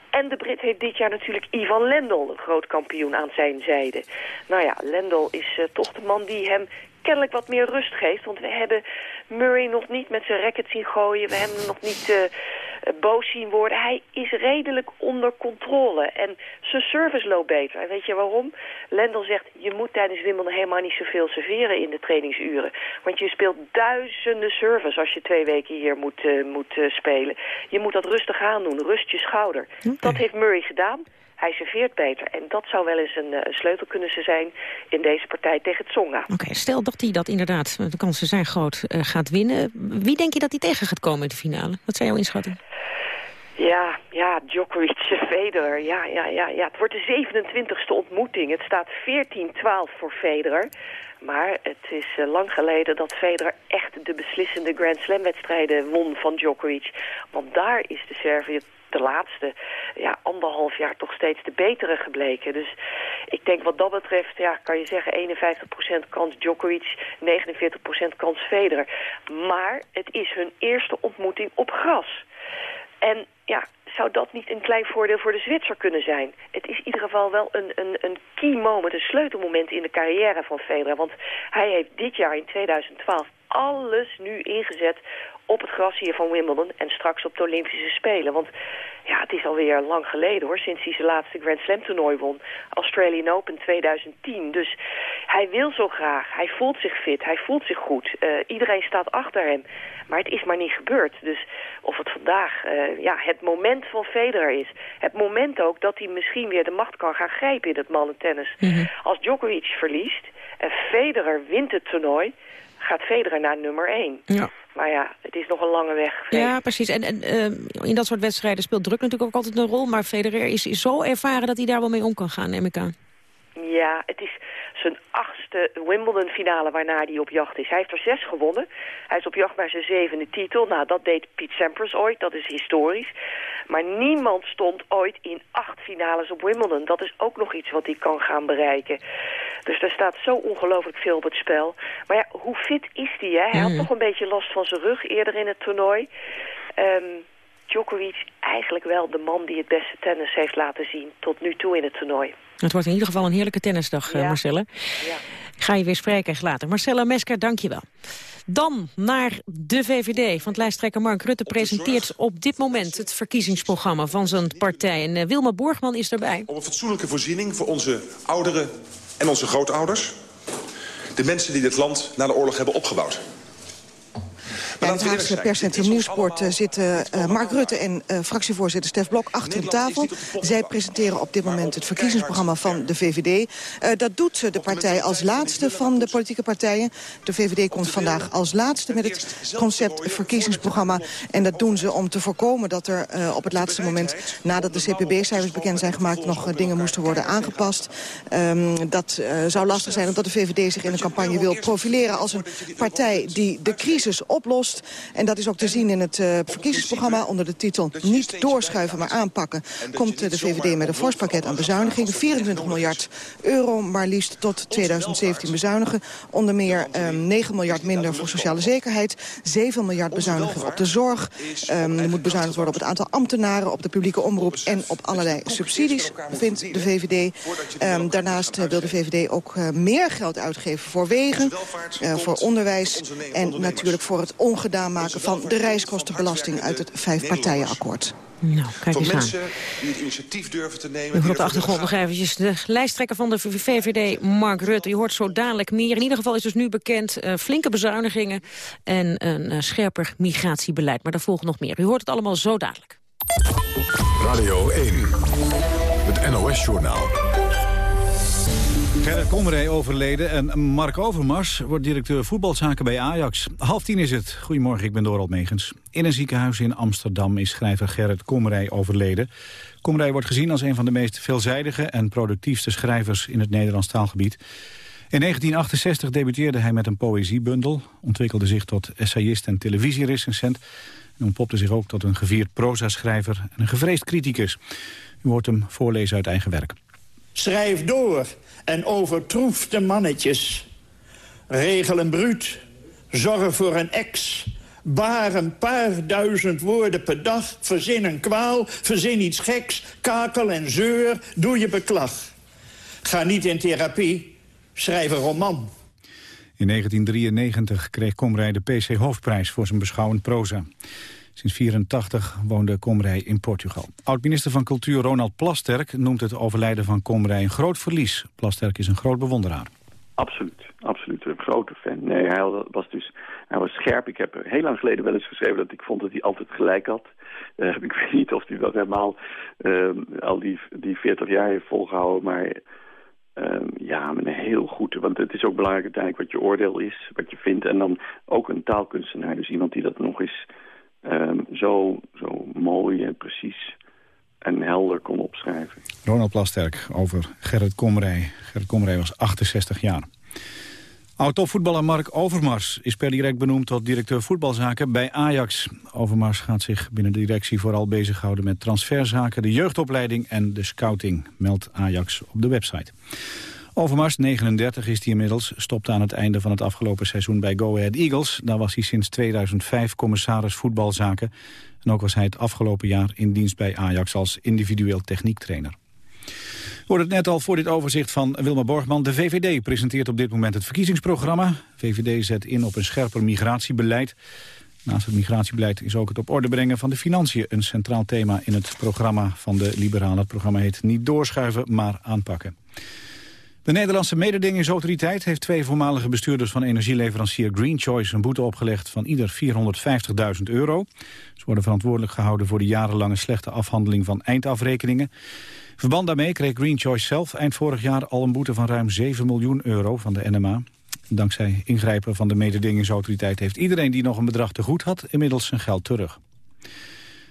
En de Brit heeft dit jaar natuurlijk Ivan Lendl, een groot kampioen, aan zijn zijde. Nou ja, Lendl is uh, toch de man die hem kennelijk wat meer rust geeft. Want we hebben Murray nog niet met zijn racket zien gooien. We hebben hem nog niet uh, boos zien worden. Hij is redelijk onder controle. En zijn service loopt beter. En weet je waarom? Lendl zegt, je moet tijdens Wimbledon helemaal niet zoveel serveren in de trainingsuren. Want je speelt duizenden service als je twee weken hier moet, uh, moet uh, spelen. Je moet dat rustig aan doen, rust je schouder. Okay. Dat heeft Murray gedaan. Hij serveert beter. En dat zou wel eens een, een sleutel kunnen zijn in deze partij tegen Tsonga. Oké, okay, stel dat hij dat inderdaad, de kansen zijn groot, uh, gaat winnen. Wie denk je dat hij tegen gaat komen in de finale? Wat zijn jouw inschatting? Ja, ja, Djokovic, *laughs* Federer. Ja, ja, ja, ja. Het wordt de 27e ontmoeting. Het staat 14-12 voor Federer. Maar het is lang geleden dat Federer echt de beslissende Grand Slam wedstrijden won van Djokovic. Want daar is de Serviër de laatste ja, anderhalf jaar toch steeds de betere gebleken. Dus ik denk wat dat betreft, ja, kan je zeggen 51% kans Djokovic, 49% kans Federer. Maar het is hun eerste ontmoeting op gras. En ja, zou dat niet een klein voordeel voor de Zwitser kunnen zijn? Het is in ieder geval wel een, een, een key moment, een sleutelmoment in de carrière van Federer. Want hij heeft dit jaar in 2012 alles nu ingezet op het gras hier van Wimbledon en straks op de Olympische Spelen. Want ja, het is alweer lang geleden hoor, sinds hij zijn laatste Grand Slam toernooi won. Australian Open 2010. Dus hij wil zo graag, hij voelt zich fit, hij voelt zich goed. Uh, iedereen staat achter hem. Maar het is maar niet gebeurd. Dus of het vandaag uh, ja, het moment van Federer is. Het moment ook dat hij misschien weer de macht kan gaan grijpen in het mannentennis. Mm -hmm. Als Djokovic verliest en Federer wint het toernooi gaat Federer naar nummer 1. Ja. Maar ja, het is nog een lange weg. Ja, precies. En, en uh, in dat soort wedstrijden speelt druk natuurlijk ook altijd een rol. Maar Federer is, is zo ervaren dat hij daar wel mee om kan gaan, neem ik aan. Ja, het is zijn achtste Wimbledon-finale waarna hij op jacht is. Hij heeft er zes gewonnen. Hij is op jacht naar zijn zevende titel. Nou, dat deed Piet Sampras ooit. Dat is historisch. Maar niemand stond ooit in acht finales op Wimbledon. Dat is ook nog iets wat hij kan gaan bereiken. Dus er staat zo ongelooflijk veel op het spel. Maar ja, hoe fit is hij? Hè? Hij had nog een beetje last van zijn rug eerder in het toernooi. Um, Djokovic eigenlijk wel de man die het beste tennis heeft laten zien tot nu toe in het toernooi. Het wordt in ieder geval een heerlijke tennisdag, ja. uh, Marcelle. Ja. Ik ga je weer spreken later. Marcella Mesker, dank je wel. Dan naar de VVD. Want lijsttrekker Mark Rutte presenteert op dit moment het verkiezingsprogramma van zijn partij. En uh, Wilma Borgman is erbij. Om een fatsoenlijke voorziening voor onze ouderen en onze grootouders. De mensen die dit land na de oorlog hebben opgebouwd. Bij het Haagse perscentrum Nieuwsport uh, zitten uh, Mark Rutte en uh, fractievoorzitter Stef Blok achter de tafel. Zij presenteren op dit moment het verkiezingsprogramma van de VVD. dat doet de partij als laatste van de politieke partijen. De VVD komt vandaag als laatste met het concept verkiezingsprogramma. En dat doen ze om te voorkomen dat er op het laatste moment... nadat de CPB-cijfers bekend zijn gemaakt... nog dingen moesten worden aangepast. Um, dat zou lastig zijn omdat de VVD zich in de campagne wil profileren... als een partij die de crisis oplost. En dat is ook te zien in het uh, verkiezingsprogramma onder de titel Niet doorschuiven, maar aanpakken. Komt de VVD met een fors pakket aan bezuinigingen. 24 miljard euro maar liefst tot 2017 bezuinigen. Onder meer um, 9 miljard minder voor sociale zekerheid. 7 miljard bezuinigen op de zorg. Um, er moet bezuinigd worden op het aantal ambtenaren, op de publieke omroep en op allerlei subsidies, vindt de VVD. Um, daarnaast uh, wil de VVD ook meer geld uitgeven voor wegen, voor onderwijs en natuurlijk voor het ongeveer ongedaan maken van de reiskostenbelasting uit het vijfpartijenakkoord. Nou, kijk Voor eens mensen aan. die het initiatief durven te nemen... U die hoort op de achtergrond nog eventjes de lijsttrekker van de VVD, Mark Rutte. Je hoort zo dadelijk meer. In ieder geval is dus nu bekend eh, flinke bezuinigingen en een eh, scherper migratiebeleid. Maar daar volgt nog meer. U hoort het allemaal zo dadelijk. Radio 1, het NOS-journaal. Gerrit Komrij overleden en Mark Overmars wordt directeur voetbalzaken bij Ajax. Half tien is het. Goedemorgen, ik ben Dorald Megens. In een ziekenhuis in Amsterdam is schrijver Gerrit Komrij overleden. Komrij wordt gezien als een van de meest veelzijdige en productiefste schrijvers in het Nederlands taalgebied. In 1968 debuteerde hij met een poëziebundel, ontwikkelde zich tot essayist en televisierecensent en ontpopte zich ook tot een gevierd proza-schrijver en een gevreesd criticus. U hoort hem voorlezen uit eigen werk. Schrijf door en overtroef de mannetjes. Regel een bruut, zorg voor een ex. Baar een paar duizend woorden per dag. Verzin een kwaal, verzin iets geks. Kakel en zeur, doe je beklag. Ga niet in therapie, schrijf een roman. In 1993 kreeg Komrij de PC Hoofdprijs voor zijn beschouwend proza. Sinds 1984 woonde Komrij in Portugal. Oud-minister van Cultuur Ronald Plasterk noemt het overlijden van Komrij een groot verlies. Plasterk is een groot bewonderaar. Absoluut, absoluut. Een grote fan. Nee, hij was dus hij was scherp. Ik heb heel lang geleden wel eens geschreven dat ik vond dat hij altijd gelijk had. Uh, *laughs* ik weet niet of hij dat helemaal uh, al die, die 40 jaar heeft volgehouden, maar uh, ja, met een heel goed. Want het is ook belangrijk uiteindelijk wat je oordeel is, wat je vindt. En dan ook een taalkunstenaar, dus iemand die dat nog eens um, zo, zo mooi en precies en helder kon opschrijven. Ronald Plasterk over Gerrit Komrij. Gerrit Komrij was 68 jaar. Oud-topvoetballer Mark Overmars is per direct benoemd tot directeur voetbalzaken bij Ajax. Overmars gaat zich binnen de directie vooral bezighouden met transferzaken, de jeugdopleiding en de scouting, meldt Ajax op de website. Overmars, 39 is hij inmiddels, stopte aan het einde van het afgelopen seizoen bij Go Ahead Eagles. Daar was hij sinds 2005 commissaris voetbalzaken. En ook was hij het afgelopen jaar in dienst bij Ajax als individueel techniektrainer. Hoorden het net al voor dit overzicht van Wilma Borgman. De VVD presenteert op dit moment het verkiezingsprogramma. VVD zet in op een scherper migratiebeleid. Naast het migratiebeleid is ook het op orde brengen van de financiën... een centraal thema in het programma van de Liberalen. Het programma heet Niet doorschuiven, maar aanpakken. De Nederlandse mededingingsautoriteit heeft twee voormalige bestuurders van energieleverancier Green Choice een boete opgelegd van ieder 450.000 euro. Ze worden verantwoordelijk gehouden voor de jarenlange slechte afhandeling van eindafrekeningen. In verband daarmee kreeg Green Choice zelf eind vorig jaar al een boete van ruim 7 miljoen euro van de NMA. Dankzij ingrijpen van de mededingingsautoriteit heeft iedereen die nog een bedrag te goed had inmiddels zijn geld terug.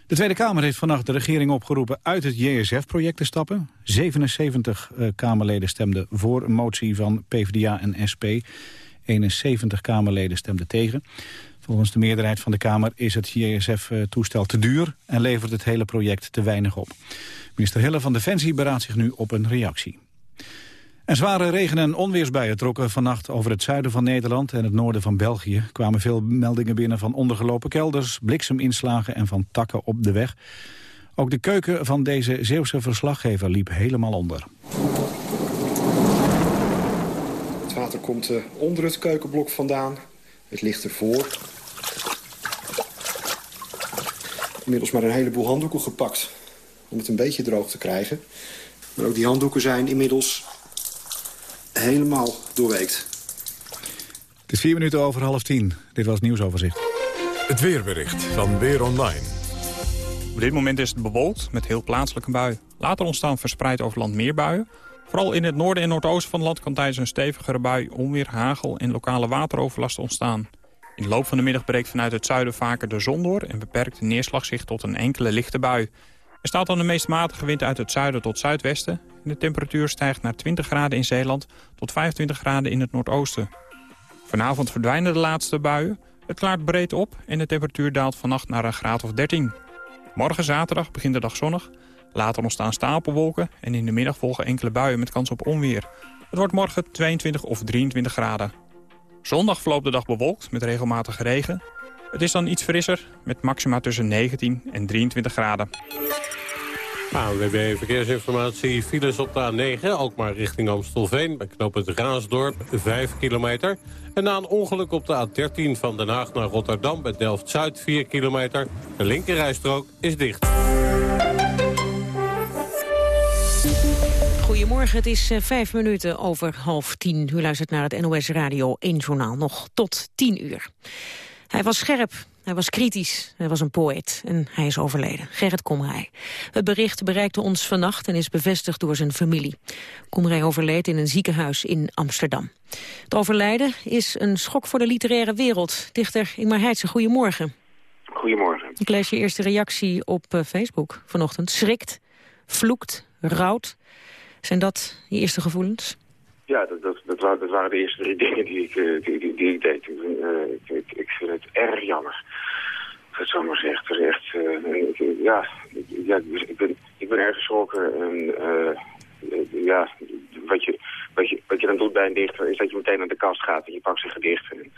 De Tweede Kamer heeft vannacht de regering opgeroepen uit het JSF-project te stappen. 77 uh, Kamerleden stemden voor een motie van PvdA en SP. 71 Kamerleden stemden tegen. Volgens de meerderheid van de Kamer is het JSF-toestel te duur... en levert het hele project te weinig op. Minister Hille van Defensie beraadt zich nu op een reactie. En zware regen- en onweersbuien trokken vannacht over het zuiden van Nederland en het noorden van België. Kwamen veel meldingen binnen van ondergelopen kelders, blikseminslagen en van takken op de weg. Ook de keuken van deze Zeeuwse verslaggever liep helemaal onder. Het water komt uh, onder het keukenblok vandaan. Het ligt ervoor. Inmiddels maar een heleboel handdoeken gepakt om het een beetje droog te krijgen. Maar ook die handdoeken zijn inmiddels helemaal doorweekt. Het is vier minuten over half tien. Dit was het nieuwsoverzicht. Het weerbericht van Weer Online. Op dit moment is het bewolkt met heel plaatselijke bui. Later ontstaan verspreid over land meer buien. Vooral in het noorden en noordoosten van het land kan tijdens een stevigere bui onweer, hagel en lokale wateroverlast ontstaan. In de loop van de middag breekt vanuit het zuiden vaker de zon door en beperkt de neerslag zich tot een enkele lichte bui. Er staat dan de meest matige wind uit het zuiden tot zuidwesten. De temperatuur stijgt naar 20 graden in Zeeland tot 25 graden in het noordoosten. Vanavond verdwijnen de laatste buien. Het klaart breed op en de temperatuur daalt vannacht naar een graad of 13. Morgen zaterdag begint de dag zonnig. Later ontstaan stapelwolken en in de middag volgen enkele buien met kans op onweer. Het wordt morgen 22 of 23 graden. Zondag verloopt de dag bewolkt met regelmatige regen. Het is dan iets frisser met maxima tussen 19 en 23 graden. ANWB Verkeersinformatie. Files op de A9, ook maar richting Amstelveen. Bij knoop het Raasdorp, 5 kilometer. En na een ongeluk op de A13 van Den Haag naar Rotterdam... bij Delft-Zuid, 4 kilometer. De linkerrijstrook is dicht. Goedemorgen, het is uh, vijf minuten over half tien. U luistert naar het NOS Radio 1 Journaal, nog tot tien uur. Hij was scherp, hij was kritisch, hij was een poëet en hij is overleden. Gerrit Komrij. Het bericht bereikte ons vannacht en is bevestigd door zijn familie. Komrij overleed in een ziekenhuis in Amsterdam. Het overlijden is een schok voor de literaire wereld. Dichter Ingmar Heidse, goedemorgen. Goedemorgen. Ik lees je eerste reactie op uh, Facebook vanochtend. Schrikt, vloekt, rouwt. Zijn dat je eerste gevoelens? Ja, dat, dat, dat, waren, dat waren de eerste drie *laughs* dingen die ik, uh, die, die, die, ik deed. Ik, ik, vind het erg jammer. Dat het zo maar. Er echt, ik, ja, ja ik, ben, ik ben erg geschrokken. En, ja, wat je, wat, je, wat je dan doet bij een dichter is dat je meteen naar de kast gaat en je pakt zijn gedichten. En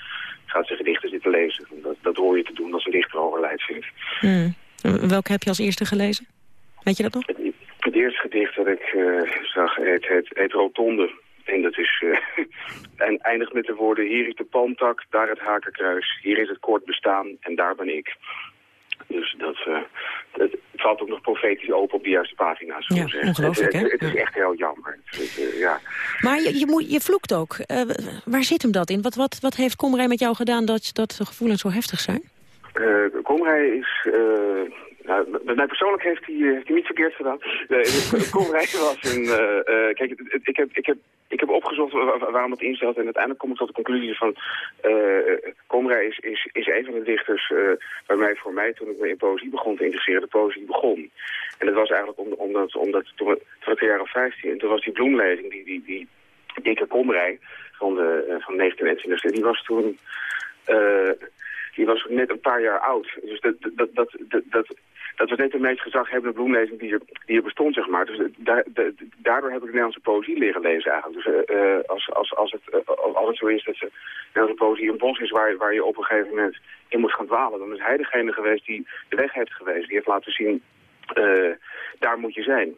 gaat zijn gedichten zitten lezen. Dat, dat hoor je te doen als een dichter overlijdt, vindt. Hmm. Welke heb je als eerste gelezen? Weet je dat nog? Het, het eerste gedicht dat ik zag heet, heet, heet Rotonde. En dat is, uh, *laughs* en eindigt met de woorden, hier is de palmtak, daar het hakenkruis, hier is het kort bestaan en daar ben ik. Dus dat, uh, het, valt ook nog profetisch open op de juiste pagina's. Ja, ongelooflijk, het, hè? Het, het, is echt heel jammer. Uh, ja. Maar je, je, moet, je vloekt ook. waar zit hem dat in? Wat, wat, wat heeft Komrij met jou gedaan dat, dat de gevoelens zo heftig zijn? Komrij is... Nou, met mij persoonlijk heeft hij, heeft hij niet verkeerd gedaan. Uh, *laughs* Komrij was een... Uh, uh, kijk, ik heb, ik, heb, ik heb opgezocht waarom het instelt en uiteindelijk kom ik tot de conclusie van... Komrij is, is, is een van de dichters waarmee voor mij, toen ik me in poëzie begon te interesseren, de poëzie begon. En dat was eigenlijk om, omdat, omdat toen, toen ik de jaren 15, en toen was die bloemlezing, die, die, die dikke Komrij van de, van 1920, die was toen... die was net een paar jaar oud. Dus dat, dat, dat, dat dat was net de meest gezaghebbende bloemlezing die er, bestond, zeg maar. Dus da, da, daardoor heb ik de Nederlandse poëzie leren lezen eigenlijk. Dus uh, als, als, als, het, uh, als het zo is dat de Nederlandse poëzie een bos is waar, je op een gegeven moment in moet gaan dwalen, dan is hij degene geweest die de weg heeft gewezen. Die heeft laten zien, daar moet je zijn.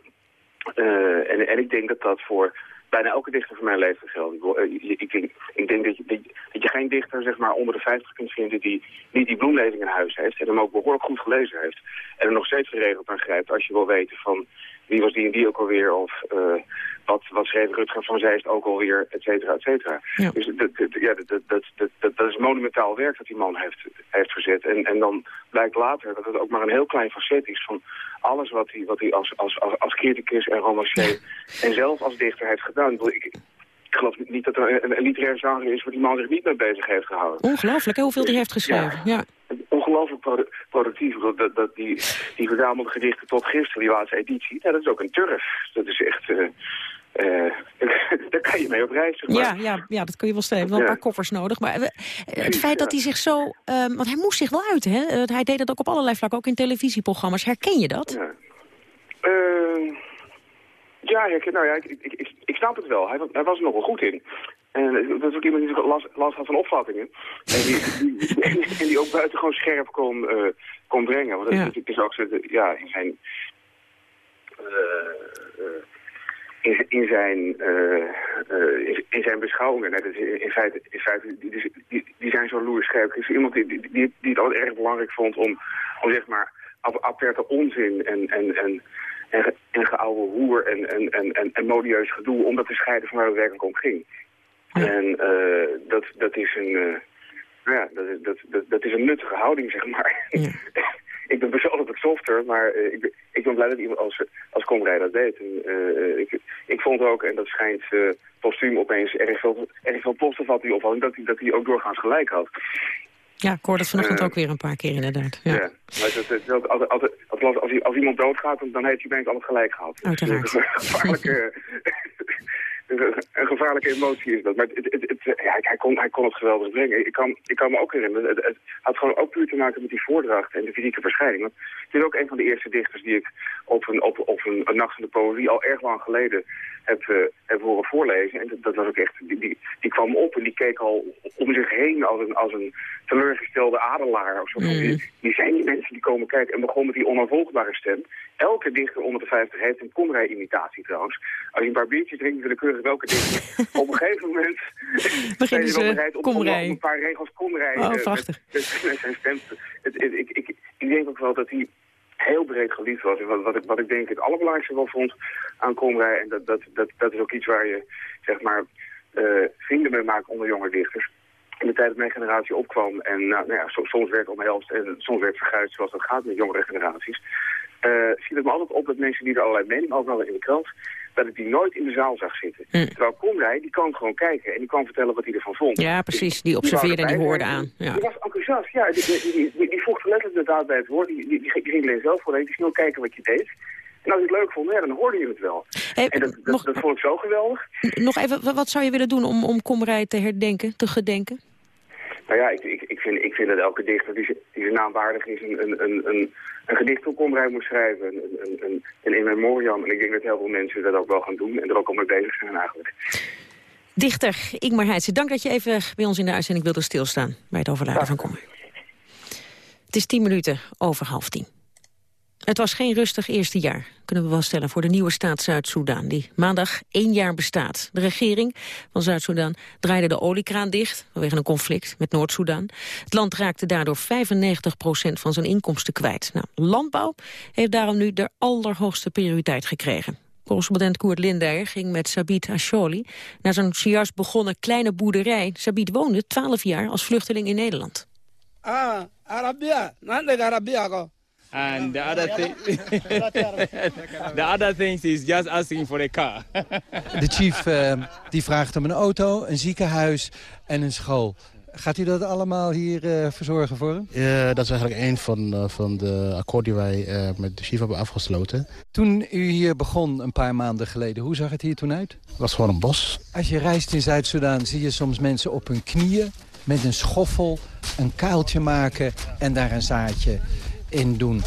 en, en ik denk dat dat voor bijna elke dichter van mijn leeftijd geldt. Ik, ik, ik, ik denk dat je, dat je geen dichter zeg maar, onder de 50 kunt vinden die die bloemlezing in huis heeft. En hem ook behoorlijk goed gelezen heeft. En er nog steeds geregeld aan grijpt als je wil weten van wie was die en die ook alweer. Of uh, wat, wat schreef Rutger van Zeist ook alweer, et cetera, et cetera. Ja. Dus dat, dat, ja, dat, dat, dat, dat, is monumentaal werk dat die man heeft, heeft verzet. En, en dan blijkt later dat het ook maar een heel klein facet is van alles wat hij, wat hij als, als, als, als criticus en romancier en zelf als dichter heeft gedaan. Ik, ik geloof niet dat er een, een literair genre is waar die man zich niet mee bezig heeft gehouden. Ongelooflijk, hè, hoeveel hij heeft geschreven. Ja. ja. Ongelooflijk produ productief. Dat, dat, die, die verzamelde gedichten tot gisteren, die laatste editie, dat is ook een turf. Dat is echt... Uh, uh, *laughs* daar kan je mee op reis. Zeg maar. ja, ja, ja, dat kun je wel stellen. Wel een paar koffers nodig. Maar uh, het feit dat hij zich zo... Um, want hij moest zich wel uit, hè? Hij deed dat ook op allerlei vlakken, ook in televisieprogramma's. Herken je dat? Ja, uh, ja nou ja, ik, ik, ik, ik snap het wel. Hij, hij was er nog wel goed in. En dat is ook iemand die last, last had van opvattingen. *laughs* En die, en die ook buitengewoon scherp kon, uh, kon brengen. Want ja. het, is ook zo, ja, in zijn... Uh, uh, in, in, zijn, in, in, zijn beschouwingen. Dus in feite, in feite die, die, die zijn zo loerscherp. Het is iemand die, die, die, die het altijd erg belangrijk vond om, om zeg maar aperte onzin en, en, en, en, en geouwe hoer en, en, en, en, en modieus gedoe om dat te scheiden van waar het werkelijk om ging. Ja. En uh, dat, dat is een... ja, dat, dat, dat, dat is een nuttige houding, zeg maar. Ja. *laughs* ik ben persoonlijk wat softer, maar uh, ik, ben, ik ben blij dat iemand als, als dat deed. En, uh, ik, ik vond ook, en dat schijnt uh, postuum opeens erg veel, erg veel post te vatten, die opvatting, dat hij, dat hij ook doorgaans gelijk had. Ja, ik hoorde vanochtend ook weer een paar keer inderdaad. Ja, ja maar dat, dat, dat, altijd, altijd, als, als, als iemand doodgaat, dan heeft hij opeens alles gelijk gehad. Uiteraard. Dus, een gevaarlijke... *laughs* *laughs* een gevaarlijke emotie is dat. Maar het, het, het, ja, hij, kon, hij kon het geweldig brengen. Ik kan, ik kan me ook herinneren, het, het, had gewoon ook puur te maken met die voordracht en de fysieke verschijning. Want het is ook een van de eerste dichters die ik op een, op, op een, een nacht van de poëzie al erg lang geleden heb, uh, heb horen voorlezen. En dat, dat was ook echt, die, die, die kwam op en die keek al om zich heen als een, als een teleurgestelde adelaar of zo. Mm. Die, die zijn die mensen die komen kijken. En begon met die onafvolgbare stem. Elke dichter onder de 50 heeft een Komrij-imitatie trouwens. Als je een paar biertjes drinkt, willekeurig welke dichter. *laughs* op een gegeven moment zijn ze wel bereid om, een paar regels Komrij Oh, eh, prachtig. met, met zijn stem. te- Het, het- ik, ik, ik denk ook wel dat hij heel breed geliefd was. En wat, wat, ik, wat ik denk het allerbelangrijkste wel vond aan Komrij... en dat, dat, dat, dat is ook iets waar je, zeg maar, eh, vrienden mee maakt onder jonge dichters in de tijd dat mijn generatie opkwam en nou, nou ja, so- soms werd omhelst en soms werd verguisd zoals dat gaat met jongere generaties, eh viel het me altijd op dat mensen die er allerlei meningen over hadden in de krant, dat ik die nooit in de zaal zag zitten. Terwijl Komrij, die kwam gewoon kijken en die kwam vertellen wat hij ervan vond. Ja, precies. Die observeerde en die hoorde aan. Ja. Die was enthousiast, ja. Die, die, die, voegde letterlijk inderdaad bij het woord. Die, die, die, ging- die ging alleen zelf voor, die ging ook kijken wat je deed. En als je het leuk vond, ja, dan hoorde je het wel. en dat, dat, dat vond ik zo geweldig. Nog even, wa- wat zou je willen doen om, om Komrij te herdenken, te gedenken? Nou ja, ik, ik, ik, vind, ik vind dat elke dichter die, die zijn naam waardig is een, een, een, een, een gedicht op Komrij moet schrijven. Een, een, een, een in memoriam. En ik denk dat heel veel mensen dat ook wel gaan doen en er ook al mee bezig zijn eigenlijk. Dichter Ingmar Heitse, dank dat je even bij ons in de uitzending wilde stilstaan... bij het overlijden van Komrij. Het is tien minuten over half tien. Het was geen rustig eerste jaar, kunnen we wel stellen... voor de nieuwe staat Zuid-Soedan, die maandag één jaar bestaat. De regering van Zuid-Soedan draaide de oliekraan dicht... vanwege een conflict met Noord-Soedan. Het land raakte daardoor 95 procent van zijn inkomsten kwijt. Nou, landbouw heeft daarom nu de allerhoogste prioriteit gekregen. Correspondent Koert Lindeyer ging met Sabit Asholi... naar zijn zojuist begonnen kleine boerderij. Sabit woonde 12 jaar als vluchteling in Nederland. Ah, Arabia. Arabia. And the other thing, *laughs* the other thing is just asking for a car. De chief eh, die vraagt om een auto, een ziekenhuis en een school. Gaat u dat allemaal hier eh, verzorgen voor hem? Ja, dat is eigenlijk een van, eh, van de akkoorden die wij eh, met de chief hebben afgesloten. Toen u hier begon een paar maanden geleden, hoe zag het hier toen uit? Het was gewoon een bos. Als je reist in Zuid-Soedan zie je soms mensen op hun knieën... met een schoffel een kuiltje maken en daar een zaadje in doen.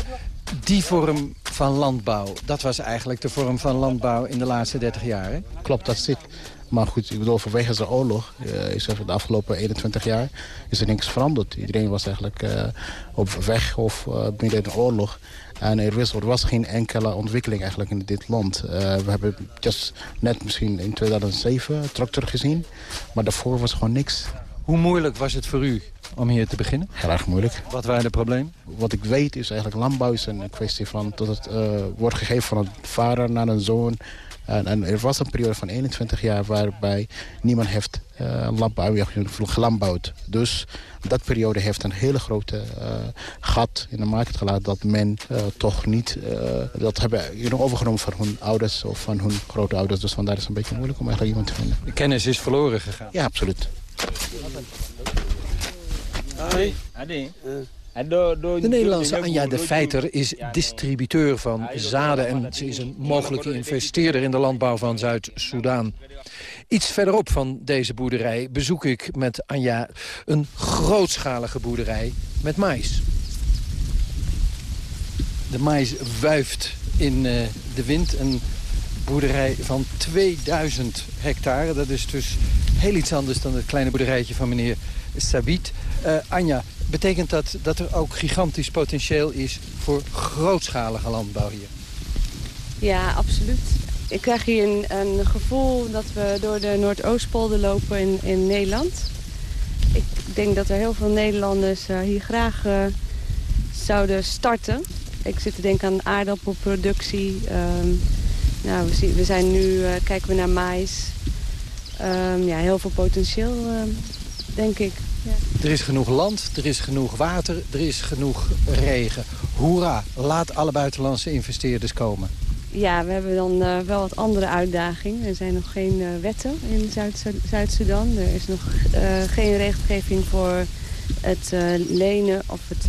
Die vorm van landbouw, dat was eigenlijk de vorm van landbouw in de laatste 30 jaar, hè? Klopt, dat zit. Maar goed, ik bedoel, vanwege de oorlog eh, is er de afgelopen 21 jaar is er niks veranderd. Iedereen was eigenlijk eh, op weg of eh, midden in de oorlog. En er was, er was geen enkele ontwikkeling eigenlijk in dit land. We hebben just net misschien in 2007 tractor gezien. Maar daarvoor was gewoon niks. Hoe moeilijk was het voor u om hier te beginnen? Heel erg moeilijk. Wat waren de problemen? Wat ik weet is eigenlijk landbouw is een kwestie van dat het eh, wordt gegeven van een vader naar een zoon. En, en er was een periode van 21 jaar waarbij niemand heeft uh, landbouw gelandbouwd. Dus dat periode heeft een hele grote uh, gat in de markt gelaten dat men uh, toch niet dat hebben overgenomen van hun ouders of van hun grootouders. Dus vandaar is het een beetje moeilijk om eigenlijk iemand te vinden. De kennis is verloren gegaan. Ja, absoluut. De Nederlandse Anja de Feiter is distributeur van zaden... en ze is een mogelijke investeerder in de landbouw van Zuid-Soedan. Iets verderop van deze boerderij bezoek ik met Anja een grootschalige boerderij met mais. De mais wuift in uh, de wind. Een boerderij van 2000 hectare. Dat is dus heel iets anders dan het kleine boerderijtje van meneer Sabit. Uh, Anja, betekent dat dat er ook gigantisch potentieel is voor grootschalige landbouw hier? Ja, absoluut. Ik krijg hier een, een gevoel dat we door de Noordoostpolder lopen in, in Nederland. Ik denk dat er heel veel Nederlanders uh, hier graag uh, zouden starten. Ik zit te denken aan aardappelproductie. Um, nou, we, we zijn nu, kijken we naar mais. Um, ja, heel veel potentieel, denk ik. Ja. Er is genoeg land, er is genoeg water, er is genoeg regen. Hoera, laat alle buitenlandse investeerders komen. Ja, we hebben dan uh, wel wat andere uitdagingen. Er zijn nog geen uh, wetten in Zuid-Soedan. Er is nog uh, geen regelgeving voor het lenen of het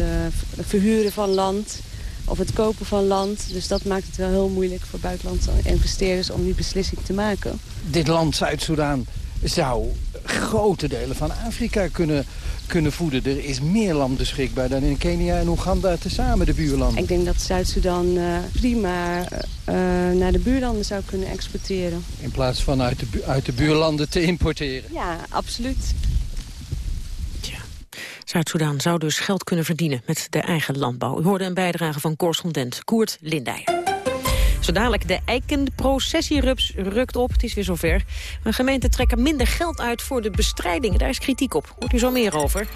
verhuren van land of het kopen van land. Dus dat maakt het wel heel moeilijk voor buitenlandse investeerders om die beslissing te maken. Dit land, Zuid-Soedan, zou grote delen van Afrika kunnen, kunnen voeden. Er is meer land beschikbaar dan in Kenia en Oeganda tezamen, de buurlanden. Ik denk dat Zuid-Soedan uh, prima uh, naar de buurlanden zou kunnen exporteren. In plaats van uit de, uit de buurlanden te importeren? Ja, absoluut. Zuid-Soedan zou dus geld kunnen verdienen met de eigen landbouw. U hoorde een bijdrage van correspondent Koert Lindijer. Zo dadelijk de eikenprocessierups rukt op. Het is weer zover. Een gemeente trekken minder geld uit voor de bestrijding. Daar is kritiek op. Hoort u zo meer over.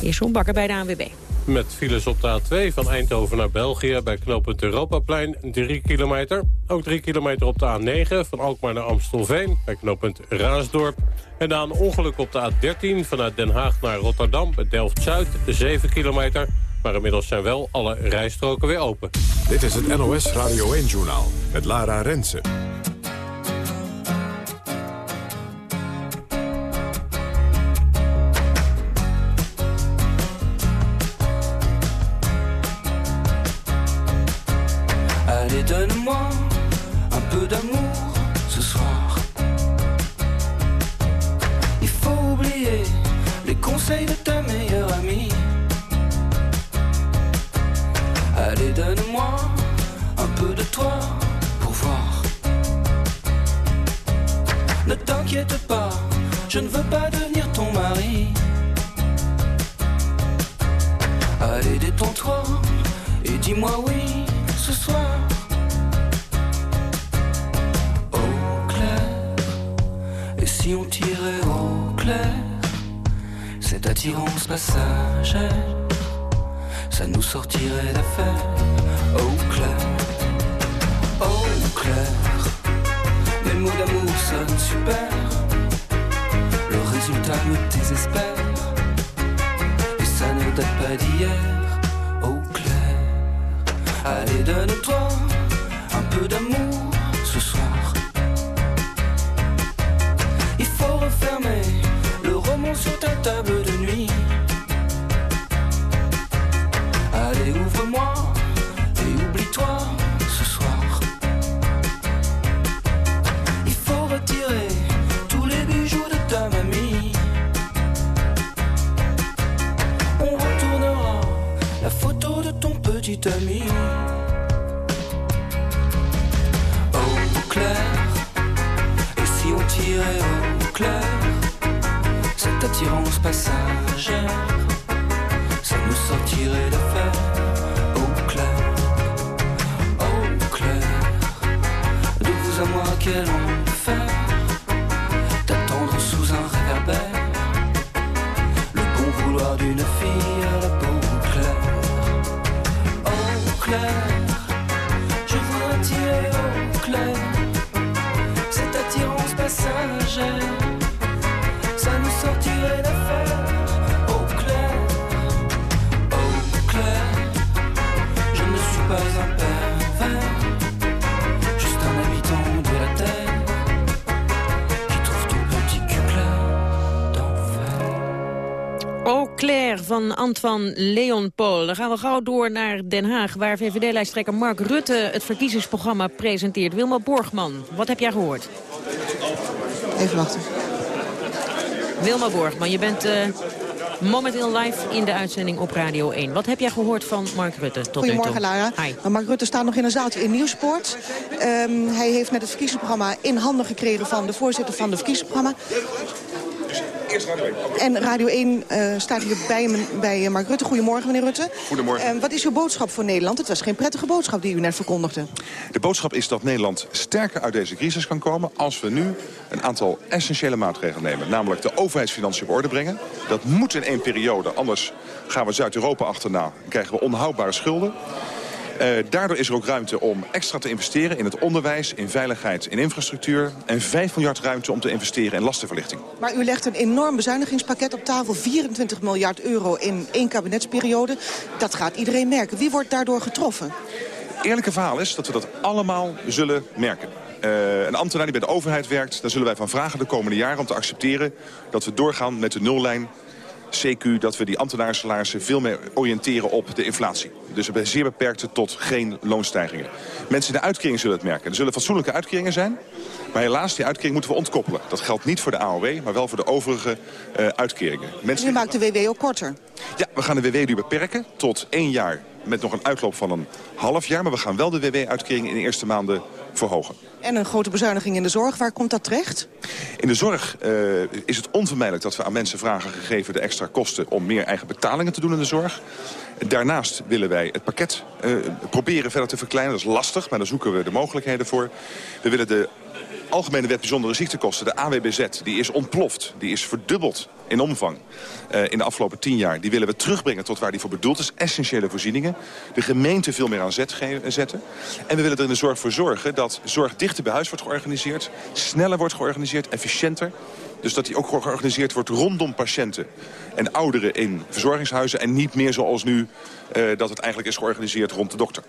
Eerst zo'n bakker bij de ANWB. Met files op de A2 van Eindhoven naar België bij knooppunt Europaplein 3 kilometer. Ook 3 kilometer op de A9 van Alkmaar naar Amstelveen bij knooppunt Raasdorp. En een ongeluk op de A13 vanuit Den Haag naar Rotterdam bij Delft-Zuid 7 kilometer. Maar inmiddels zijn wel alle rijstroken weer open. Dit is het NOS Radio 1-journaal met Lara Rensen. Ton petit ami. Au clair, et si on tirait au clair, cette attirance passagère ça nous sortirait d'affaire au clair, au clair. De vous à moi, quel van Antoine Leon Paul. Dan gaan we gauw door naar Den Haag, waar VVD-lijsttrekker Mark Rutte het verkiezingsprogramma presenteert. Wilma Borgman, wat heb jij gehoord? Even wachten. Wilma Borgman, je bent eh, momenteel live in de uitzending op Radio 1. Wat heb jij gehoord van Mark Rutte tot nu toe? Goedemorgen, Lara. Hi. Maar Mark Rutte staat nog in een zaaltje in Nieuwsport. Ehm, hij heeft net het verkiezingsprogramma in handen gekregen van de voorzitter van het verkiezingsprogramma. En Radio 1 eh, staat hier bij, bij eh, Mark Rutte. Goedemorgen, meneer Rutte. Goedemorgen. Ehm, wat is uw boodschap voor Nederland? Het was geen prettige boodschap die u net verkondigde. De boodschap is dat Nederland sterker uit deze crisis kan komen... als we nu een aantal essentiële maatregelen nemen. Namelijk de overheidsfinanciën op orde brengen. Dat moet in één periode, anders gaan we Zuid-Europa achterna. Dan krijgen we onhoudbare schulden. Eh, daardoor is er ook ruimte om extra te investeren in het onderwijs, in veiligheid, in infrastructuur. En 5 miljard ruimte om te investeren in lastenverlichting. Maar u legt een enorm bezuinigingspakket op tafel. 24 miljard euro in één kabinetsperiode. Dat gaat iedereen merken. Wie wordt daardoor getroffen? eerlijke verhaal is dat we dat allemaal zullen merken. Eh, een ambtenaar die bij de overheid werkt, daar zullen wij van vragen de komende jaren om te accepteren dat we doorgaan met de nullijn CQ, dat we die ambtenarensalarissen veel meer oriënteren op de inflatie. Dus we zeer beperkte tot geen loonstijgingen. Mensen in de uitkering zullen het merken. Er zullen fatsoenlijke uitkeringen zijn, maar helaas, die uitkering moeten we ontkoppelen. Dat geldt niet voor de AOW, maar wel voor de overige eh, uitkeringen. Mensen U maakt de WW ook korter. ja, we gaan de WW nu beperken tot één jaar met nog een uitloop van een half jaar. Maar we gaan wel de WW-uitkering in de eerste maanden verhogen. En een grote bezuiniging in de zorg. Waar komt dat terecht? In de zorg uh, is het onvermijdelijk dat we aan mensen vragen... gegeven de extra kosten om meer eigen betalingen te doen in de zorg. Daarnaast willen wij het pakket uh, proberen verder te verkleinen. Dat is lastig, maar daar zoeken we de mogelijkheden voor. We willen de Algemene Wet Bijzondere Ziektekosten, de AWBZ, die is ontploft. Die is verdubbeld in omvang uh, in de afgelopen tien jaar. Die willen we terugbrengen tot waar die voor bedoeld is. Essentiële voorzieningen. De gemeente veel meer aan zet zetten. En we willen er in de zorg voor zorgen dat zorg dichter bij huis wordt georganiseerd. Sneller wordt georganiseerd, efficiënter. Dus dat die ook georganiseerd wordt rondom patiënten en ouderen in verzorgingshuizen. En niet meer zoals nu uh, dat het eigenlijk is georganiseerd rond de dokter.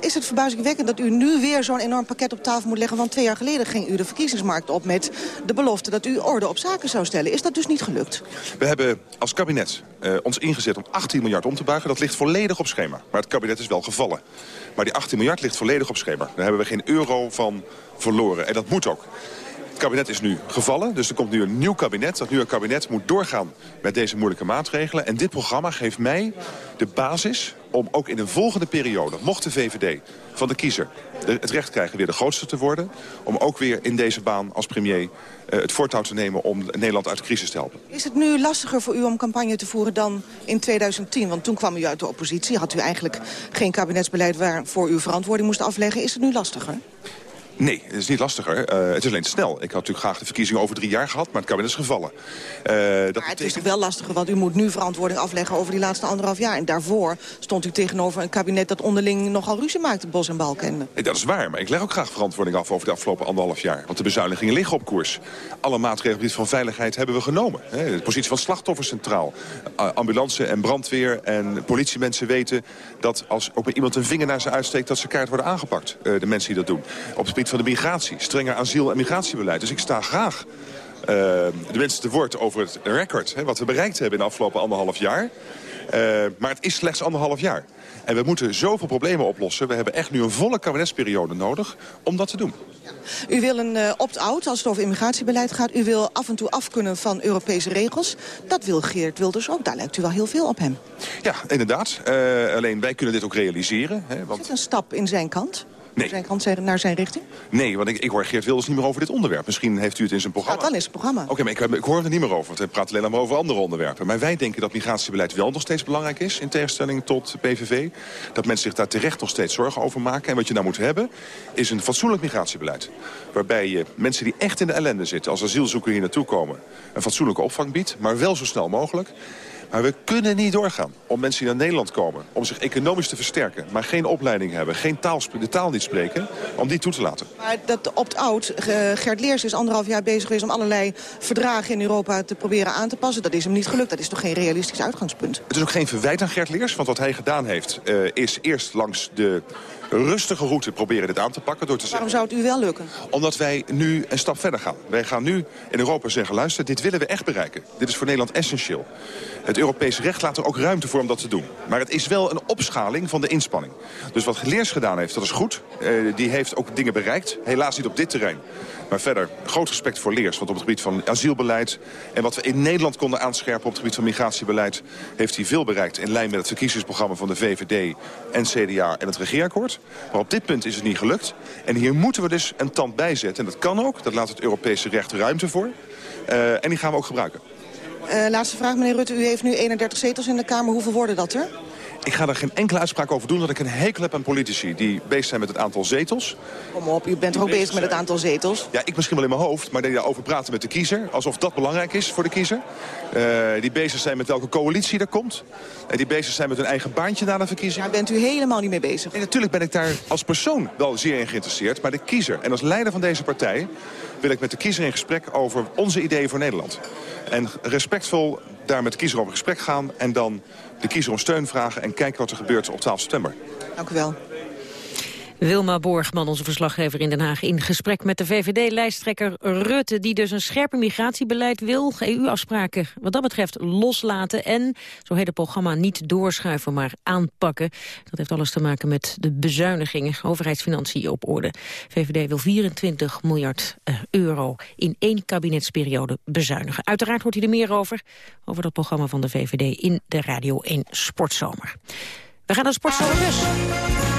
Is het verbazingwekkend dat u nu weer zo'n enorm pakket op tafel moet leggen? Want twee jaar geleden ging u de verkiezingsmarkt op met de belofte dat u orde op zaken zou stellen. Is dat dus niet gelukt? We hebben als kabinet uh, ons ingezet om 18 miljard om te buigen. Dat ligt volledig op schema. Maar het kabinet is wel gevallen. Maar die 18 miljard ligt volledig op schema. Daar hebben we geen euro van verloren. En dat moet ook. Kabinet is nu gevallen, dus er komt nu een nieuw kabinet. Dat nieuwe kabinet moet doorgaan met deze moeilijke maatregelen. En dit programma geeft mij de basis om ook in een volgende periode... mocht de VVD van de kiezer het recht krijgen weer de grootste te worden... om ook weer in deze baan als premier uh, het voortouw te nemen... om Nederland uit de crisis te helpen. Is het nu lastiger voor u om campagne te voeren dan in 2010? Want toen kwam u uit de oppositie. Had u eigenlijk geen kabinetsbeleid waarvoor u verantwoording moest afleggen. Is het nu lastiger? Nee, het is niet lastiger. Uh, het is alleen te snel. Ik had natuurlijk graag de verkiezingen over drie jaar gehad, maar het kabinet is gevallen. Uh, dat het is toch wel lastiger, want u moet nu verantwoording afleggen over die laatste anderhalf jaar. En daarvoor stond u tegenover een kabinet dat onderling nogal ruzie maakte, Bos en Balkende. Nee, dat is waar, maar ik leg ook graag verantwoording af over de afgelopen anderhalf jaar. Want de bezuinigingen liggen op koers. Alle maatregelen van veiligheid hebben we genomen. Hè. De positie van slachtoffers centraal. ambulance en brandweer en politiemensen weten dat als ook iemand een vinger naar ze uitsteekt... dat ze kaart worden aangepakt, de mensen die dat doen. Op het gebied van de migratie. Strenger asiel- en migratiebeleid. Dus ik sta graag uh, de mensen te woord over het record. Hè, wat we bereikt hebben in de afgelopen anderhalf jaar. Uh, maar het is slechts anderhalf jaar. En we moeten zoveel problemen oplossen. We hebben echt nu een volle kabinetsperiode nodig om dat te doen. U wil een uh, opt-out als het over immigratiebeleid gaat. U wil af en toe afkunnen van Europese regels. Dat wil Geert Wilders ook. Daar lijkt u wel heel veel op hem. Ja, inderdaad. Uh, alleen wij kunnen dit ook realiseren. Hè, want... Is dit een stap in zijn kant? Nee. Zijn kant naar zijn richting? Nee, want ik, ik hoor Geert Wilders niet meer over dit onderwerp. Misschien heeft u het in zijn programma. Ja, dan is het programma. Oké, okay, maar ik, ik, hoor het er niet meer over. Want hij praat alleen maar over andere onderwerpen. Maar wij denken dat migratiebeleid wel nog steeds belangrijk is... in tegenstelling tot PVV. Dat mensen zich daar terecht nog steeds zorgen over maken. En wat je nou moet hebben, is een fatsoenlijk migratiebeleid. Waarbij je mensen die echt in de ellende zitten... als asielzoeker hier naartoe komen... een fatsoenlijke opvang biedt, maar wel zo snel mogelijk... Maar we kunnen niet doorgaan om mensen die naar Nederland komen... om zich economisch te versterken, maar geen opleiding hebben... geen taal, de taal niet spreken, om die toe te laten. Maar dat opt-out, Gert Leers is anderhalf jaar bezig geweest... om allerlei verdragen in Europa te proberen aan te passen. Dat is hem niet gelukt. Dat is toch geen realistisch uitgangspunt? Het is ook geen verwijt aan Gert Leers, want wat hij gedaan heeft... Uh, is eerst langs de rustige route proberen dit aan te pakken. Door te Waarom zou het u wel lukken? Omdat wij nu een stap verder gaan. Wij gaan nu in Europa zeggen, luister, dit willen we echt bereiken. Dit is voor Nederland essentieel. Het Europese recht laat er ook ruimte voor om dat te doen. Maar het is wel een opschaling van de inspanning. Dus wat Leers gedaan heeft, dat is goed. Uh, die heeft ook dingen bereikt. Helaas niet op dit terrein. Maar verder, groot respect voor Leers. Want op het gebied van asielbeleid... en wat we in Nederland konden aanscherpen op het gebied van migratiebeleid... heeft hij veel bereikt in lijn met het verkiezingsprogramma van de VVD en CDA en het regeerakkoord. Maar op dit punt is het niet gelukt. En hier moeten we dus een tand bij zetten. En dat kan ook, dat laat het Europese recht ruimte voor. Uh, en die gaan we ook gebruiken. Uh, laatste vraag, meneer Rutte. U heeft nu 31 zetels in de Kamer. Hoeveel worden dat er? Ik ga er geen enkele uitspraak over doen dat ik een hekel heb aan politici die bezig zijn met het aantal zetels. Kom op, u bent toch ook bezig met het aantal zetels? Ja, ik misschien wel in mijn hoofd, maar die daarover praten met de kiezer. Alsof dat belangrijk is voor de kiezer. Uh, die bezig zijn met welke coalitie er komt. Uh, die bezig zijn met hun eigen baantje na de verkiezing. Daar bent u helemaal niet mee bezig. En natuurlijk ben ik daar als persoon wel zeer in geïnteresseerd. Maar de kiezer en als leider van deze partij wil ik met de kiezer in gesprek over onze ideeën voor Nederland. En respectvol daar met de kiezer over gesprek gaan... en dan de kiezer om steun vragen en kijken wat er gebeurt op 12 september. Dank u wel. Wilma Borgman, onze verslaggever in Den Haag... in gesprek met de VVD-lijsttrekker Rutte... die dus een scherper migratiebeleid wil. EU-afspraken wat dat betreft loslaten... en, zo heet het programma, niet doorschuiven, maar aanpakken. Dat heeft alles te maken met de bezuinigingen, overheidsfinanciën op orde. VVD wil 24 miljard eh, euro in één kabinetsperiode bezuinigen. Uiteraard hoort hij er meer over, over dat programma van de VVD... in de Radio 1 Sportzomer. We gaan naar Sportzomer dus.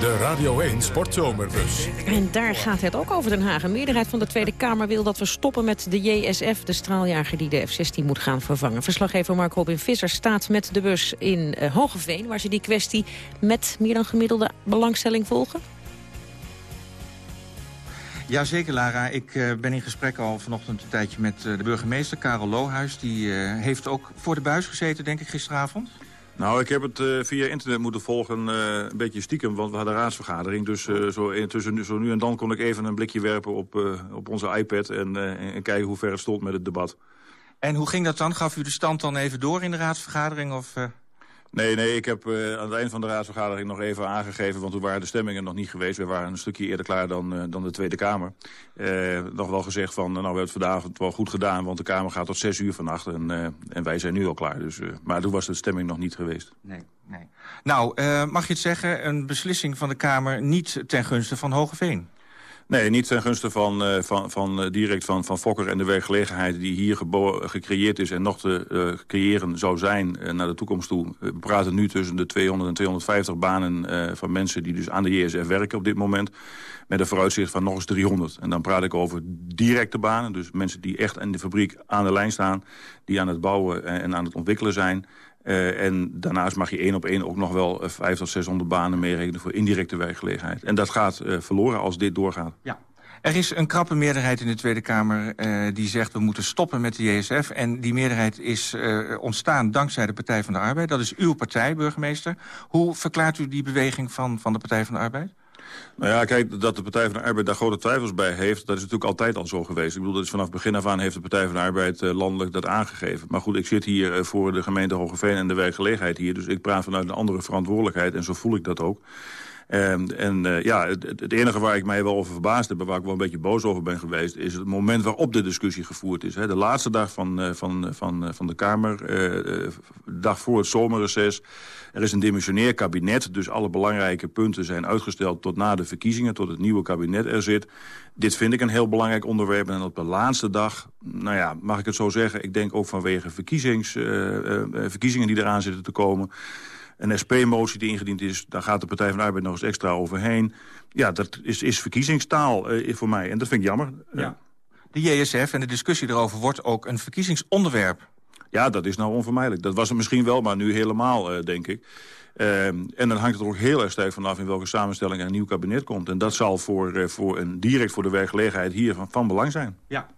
Radio 1 Sportzomerbus. En daar gaat het ook over Den Haag. Een meerderheid van de Tweede Kamer wil dat we stoppen met de JSF... de straaljager die de F-16 moet gaan vervangen. Verslaggever Mark Robin Visser staat met de bus in uh, Hogeveen... waar ze die kwestie met meer dan gemiddelde belangstelling volgen. Jazeker, Lara. Ik uh, ben in gesprek al vanochtend een tijdje met uh, de burgemeester, Karel Lohuis. Die uh, heeft ook voor de buis gezeten, denk ik, gisteravond. Nou, ik heb het uh, via internet moeten volgen, uh, een beetje stiekem, want we hadden een raadsvergadering. Dus uh, zo, tussen, zo nu en dan kon ik even een blikje werpen op, op onze iPad en, en, kijken hoe ver het stond met het debat. En hoe ging dat dan? Gaf u de stand dan even door in de raadsvergadering? Of, Nee, nee, ik heb uh, aan het eind van de raadsvergadering nog even aangegeven... want toen waren de stemmingen nog niet geweest. We waren een stukje eerder klaar dan, uh, dan de Tweede Kamer. Uh, nog wel gezegd van, nou, we hebben het vandaag wel goed gedaan... want de Kamer gaat tot zes uur vannacht en, en wij zijn nu al klaar. Dus, maar toen was de stemming nog niet geweest. Nee, nee. Nou, mag je het zeggen, een beslissing van de Kamer... niet ten gunste van Hogeveen? Nee, niet ten gunste van, uh, van, van uh, direct van, van Fokker en de werkgelegenheid die hier gecreëerd is en nog te uh, creëren zou zijn naar de toekomst toe. We praten nu tussen de 200 en 250 banen van mensen die dus aan de JSF werken op dit moment. Met een vooruitzicht van nog eens 300. En dan praat ik over directe banen, dus mensen die echt in de fabriek aan de lijn staan, die aan het bouwen en aan het ontwikkelen zijn. Uh, en daarnaast mag je één op één ook nog wel uh, 500 tot 600 banen meerekenen voor indirecte werkgelegenheid. En dat gaat uh, verloren als dit doorgaat. Ja. Er is een krappe meerderheid in de Tweede Kamer die zegt we moeten stoppen met de JSF. En die meerderheid is ontstaan dankzij de Partij van de Arbeid. Dat is uw partij, burgemeester. Hoe verklaart u die beweging van, van de Partij van de Arbeid? Nou ja, kijk, dat de Partij van de Arbeid daar grote twijfels bij heeft... dat is natuurlijk altijd al zo geweest. Ik bedoel, dat is vanaf begin af aan heeft de Partij van de Arbeid uh, landelijk dat aangegeven. Maar goed, ik zit hier uh, voor de gemeente Hogeveen en de werkgelegenheid hier... dus ik praat vanuit een andere verantwoordelijkheid en zo voel ik dat ook. Um, en uh, ja, het, enige waar ik mij wel over verbaasd heb... waar ik wel een beetje boos over ben geweest... is het moment waarop de discussie gevoerd is. Hè. De laatste dag van, uh, van, van, van de Kamer, uh, dag voor het zomerreces... er is een demissionair kabinet, dus alle belangrijke punten zijn uitgesteld... tot na de verkiezingen, tot het nieuwe kabinet er zit. Dit vind ik een heel belangrijk onderwerp. En op de laatste dag, nou ja, mag ik het zo zeggen... ik denk ook vanwege verkiezings, verkiezingen die eraan zitten te komen een SP-motie die ingediend is... daar gaat de Partij van de Arbeid nog eens extra overheen. Ja, dat is, is verkiezingstaal uh, voor mij. En dat vind ik jammer. Ja. De JSF en de discussie erover wordt ook een verkiezingsonderwerp. Ja, dat is nou onvermijdelijk. Dat was het misschien wel, maar nu helemaal, uh, denk ik. Uh, en dan hangt het er ook heel erg sterk vanaf in welke samenstelling er een nieuw kabinet komt. En dat zal voor, uh, voor een, direct voor de werkgelegenheid hier van, van belang zijn. Ja.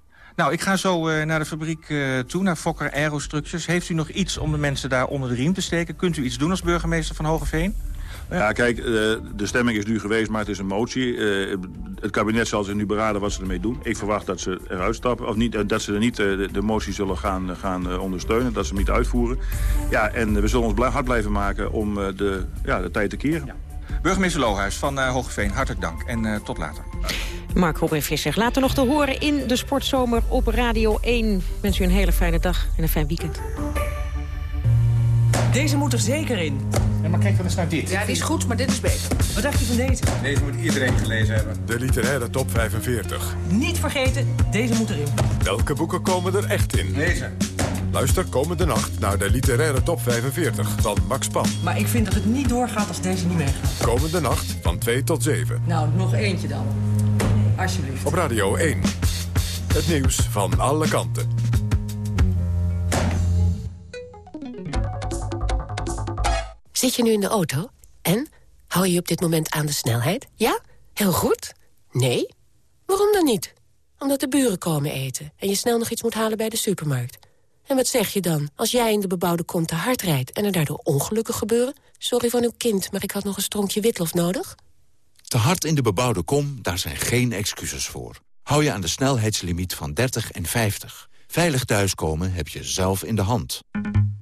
Nou, ik ga zo uh, naar de fabriek uh, toe, naar Fokker Aerostructures. Heeft u nog iets om de mensen daar onder de riem te steken? Kunt u iets doen als burgemeester van Hogeveen? Ja, kijk, uh, de stemming is nu geweest, maar het is een motie. het kabinet zal zich nu beraden wat ze ermee doen. Ik verwacht dat ze eruit stappen, of niet, dat ze er niet de, de, motie zullen gaan, gaan ondersteunen, dat ze hem niet uitvoeren. Ja, en we zullen ons hard blijven maken om de, ja, de tijd te keren. Ja. Burgemeester Lohuis van uh, Hogeveen, hartelijk dank en uh, tot later. Mark Robin Visser, later nog te horen in de Sportzomer op Radio 1. Ik wens u een hele fijne dag en een fijn weekend. Deze moet er zeker in. Ja, maar kijk dan eens naar dit. Ja, die is goed, maar dit is beter. Wat dacht je van deze? Deze moet iedereen gelezen hebben. De literaire top 45. Niet vergeten, deze moet erin. Welke boeken komen er echt in? Deze. Luister komende nacht naar de literaire top 45 van Max Pan. Maar ik vind dat het niet doorgaat als deze niet meegaat. Komende nacht van 2 tot 7. Nou, nog eentje dan. Alsjeblieft. Op Radio 1. Het nieuws van alle kanten. Zit je nu in de auto? En? Hou je op dit moment aan de snelheid? Ja? Heel goed? Nee? Waarom dan niet? Omdat de buren komen eten en je snel nog iets moet halen bij de supermarkt. En wat zeg je dan als jij in de bebouwde kom te hard rijdt... en er daardoor ongelukken gebeuren? Sorry van uw kind, maar ik had nog een stronkje witlof nodig. Te hard in de bebouwde kom, daar zijn geen excuses voor. Hou je aan de snelheidslimiet van 30 en 50. Veilig thuiskomen heb je zelf in de hand.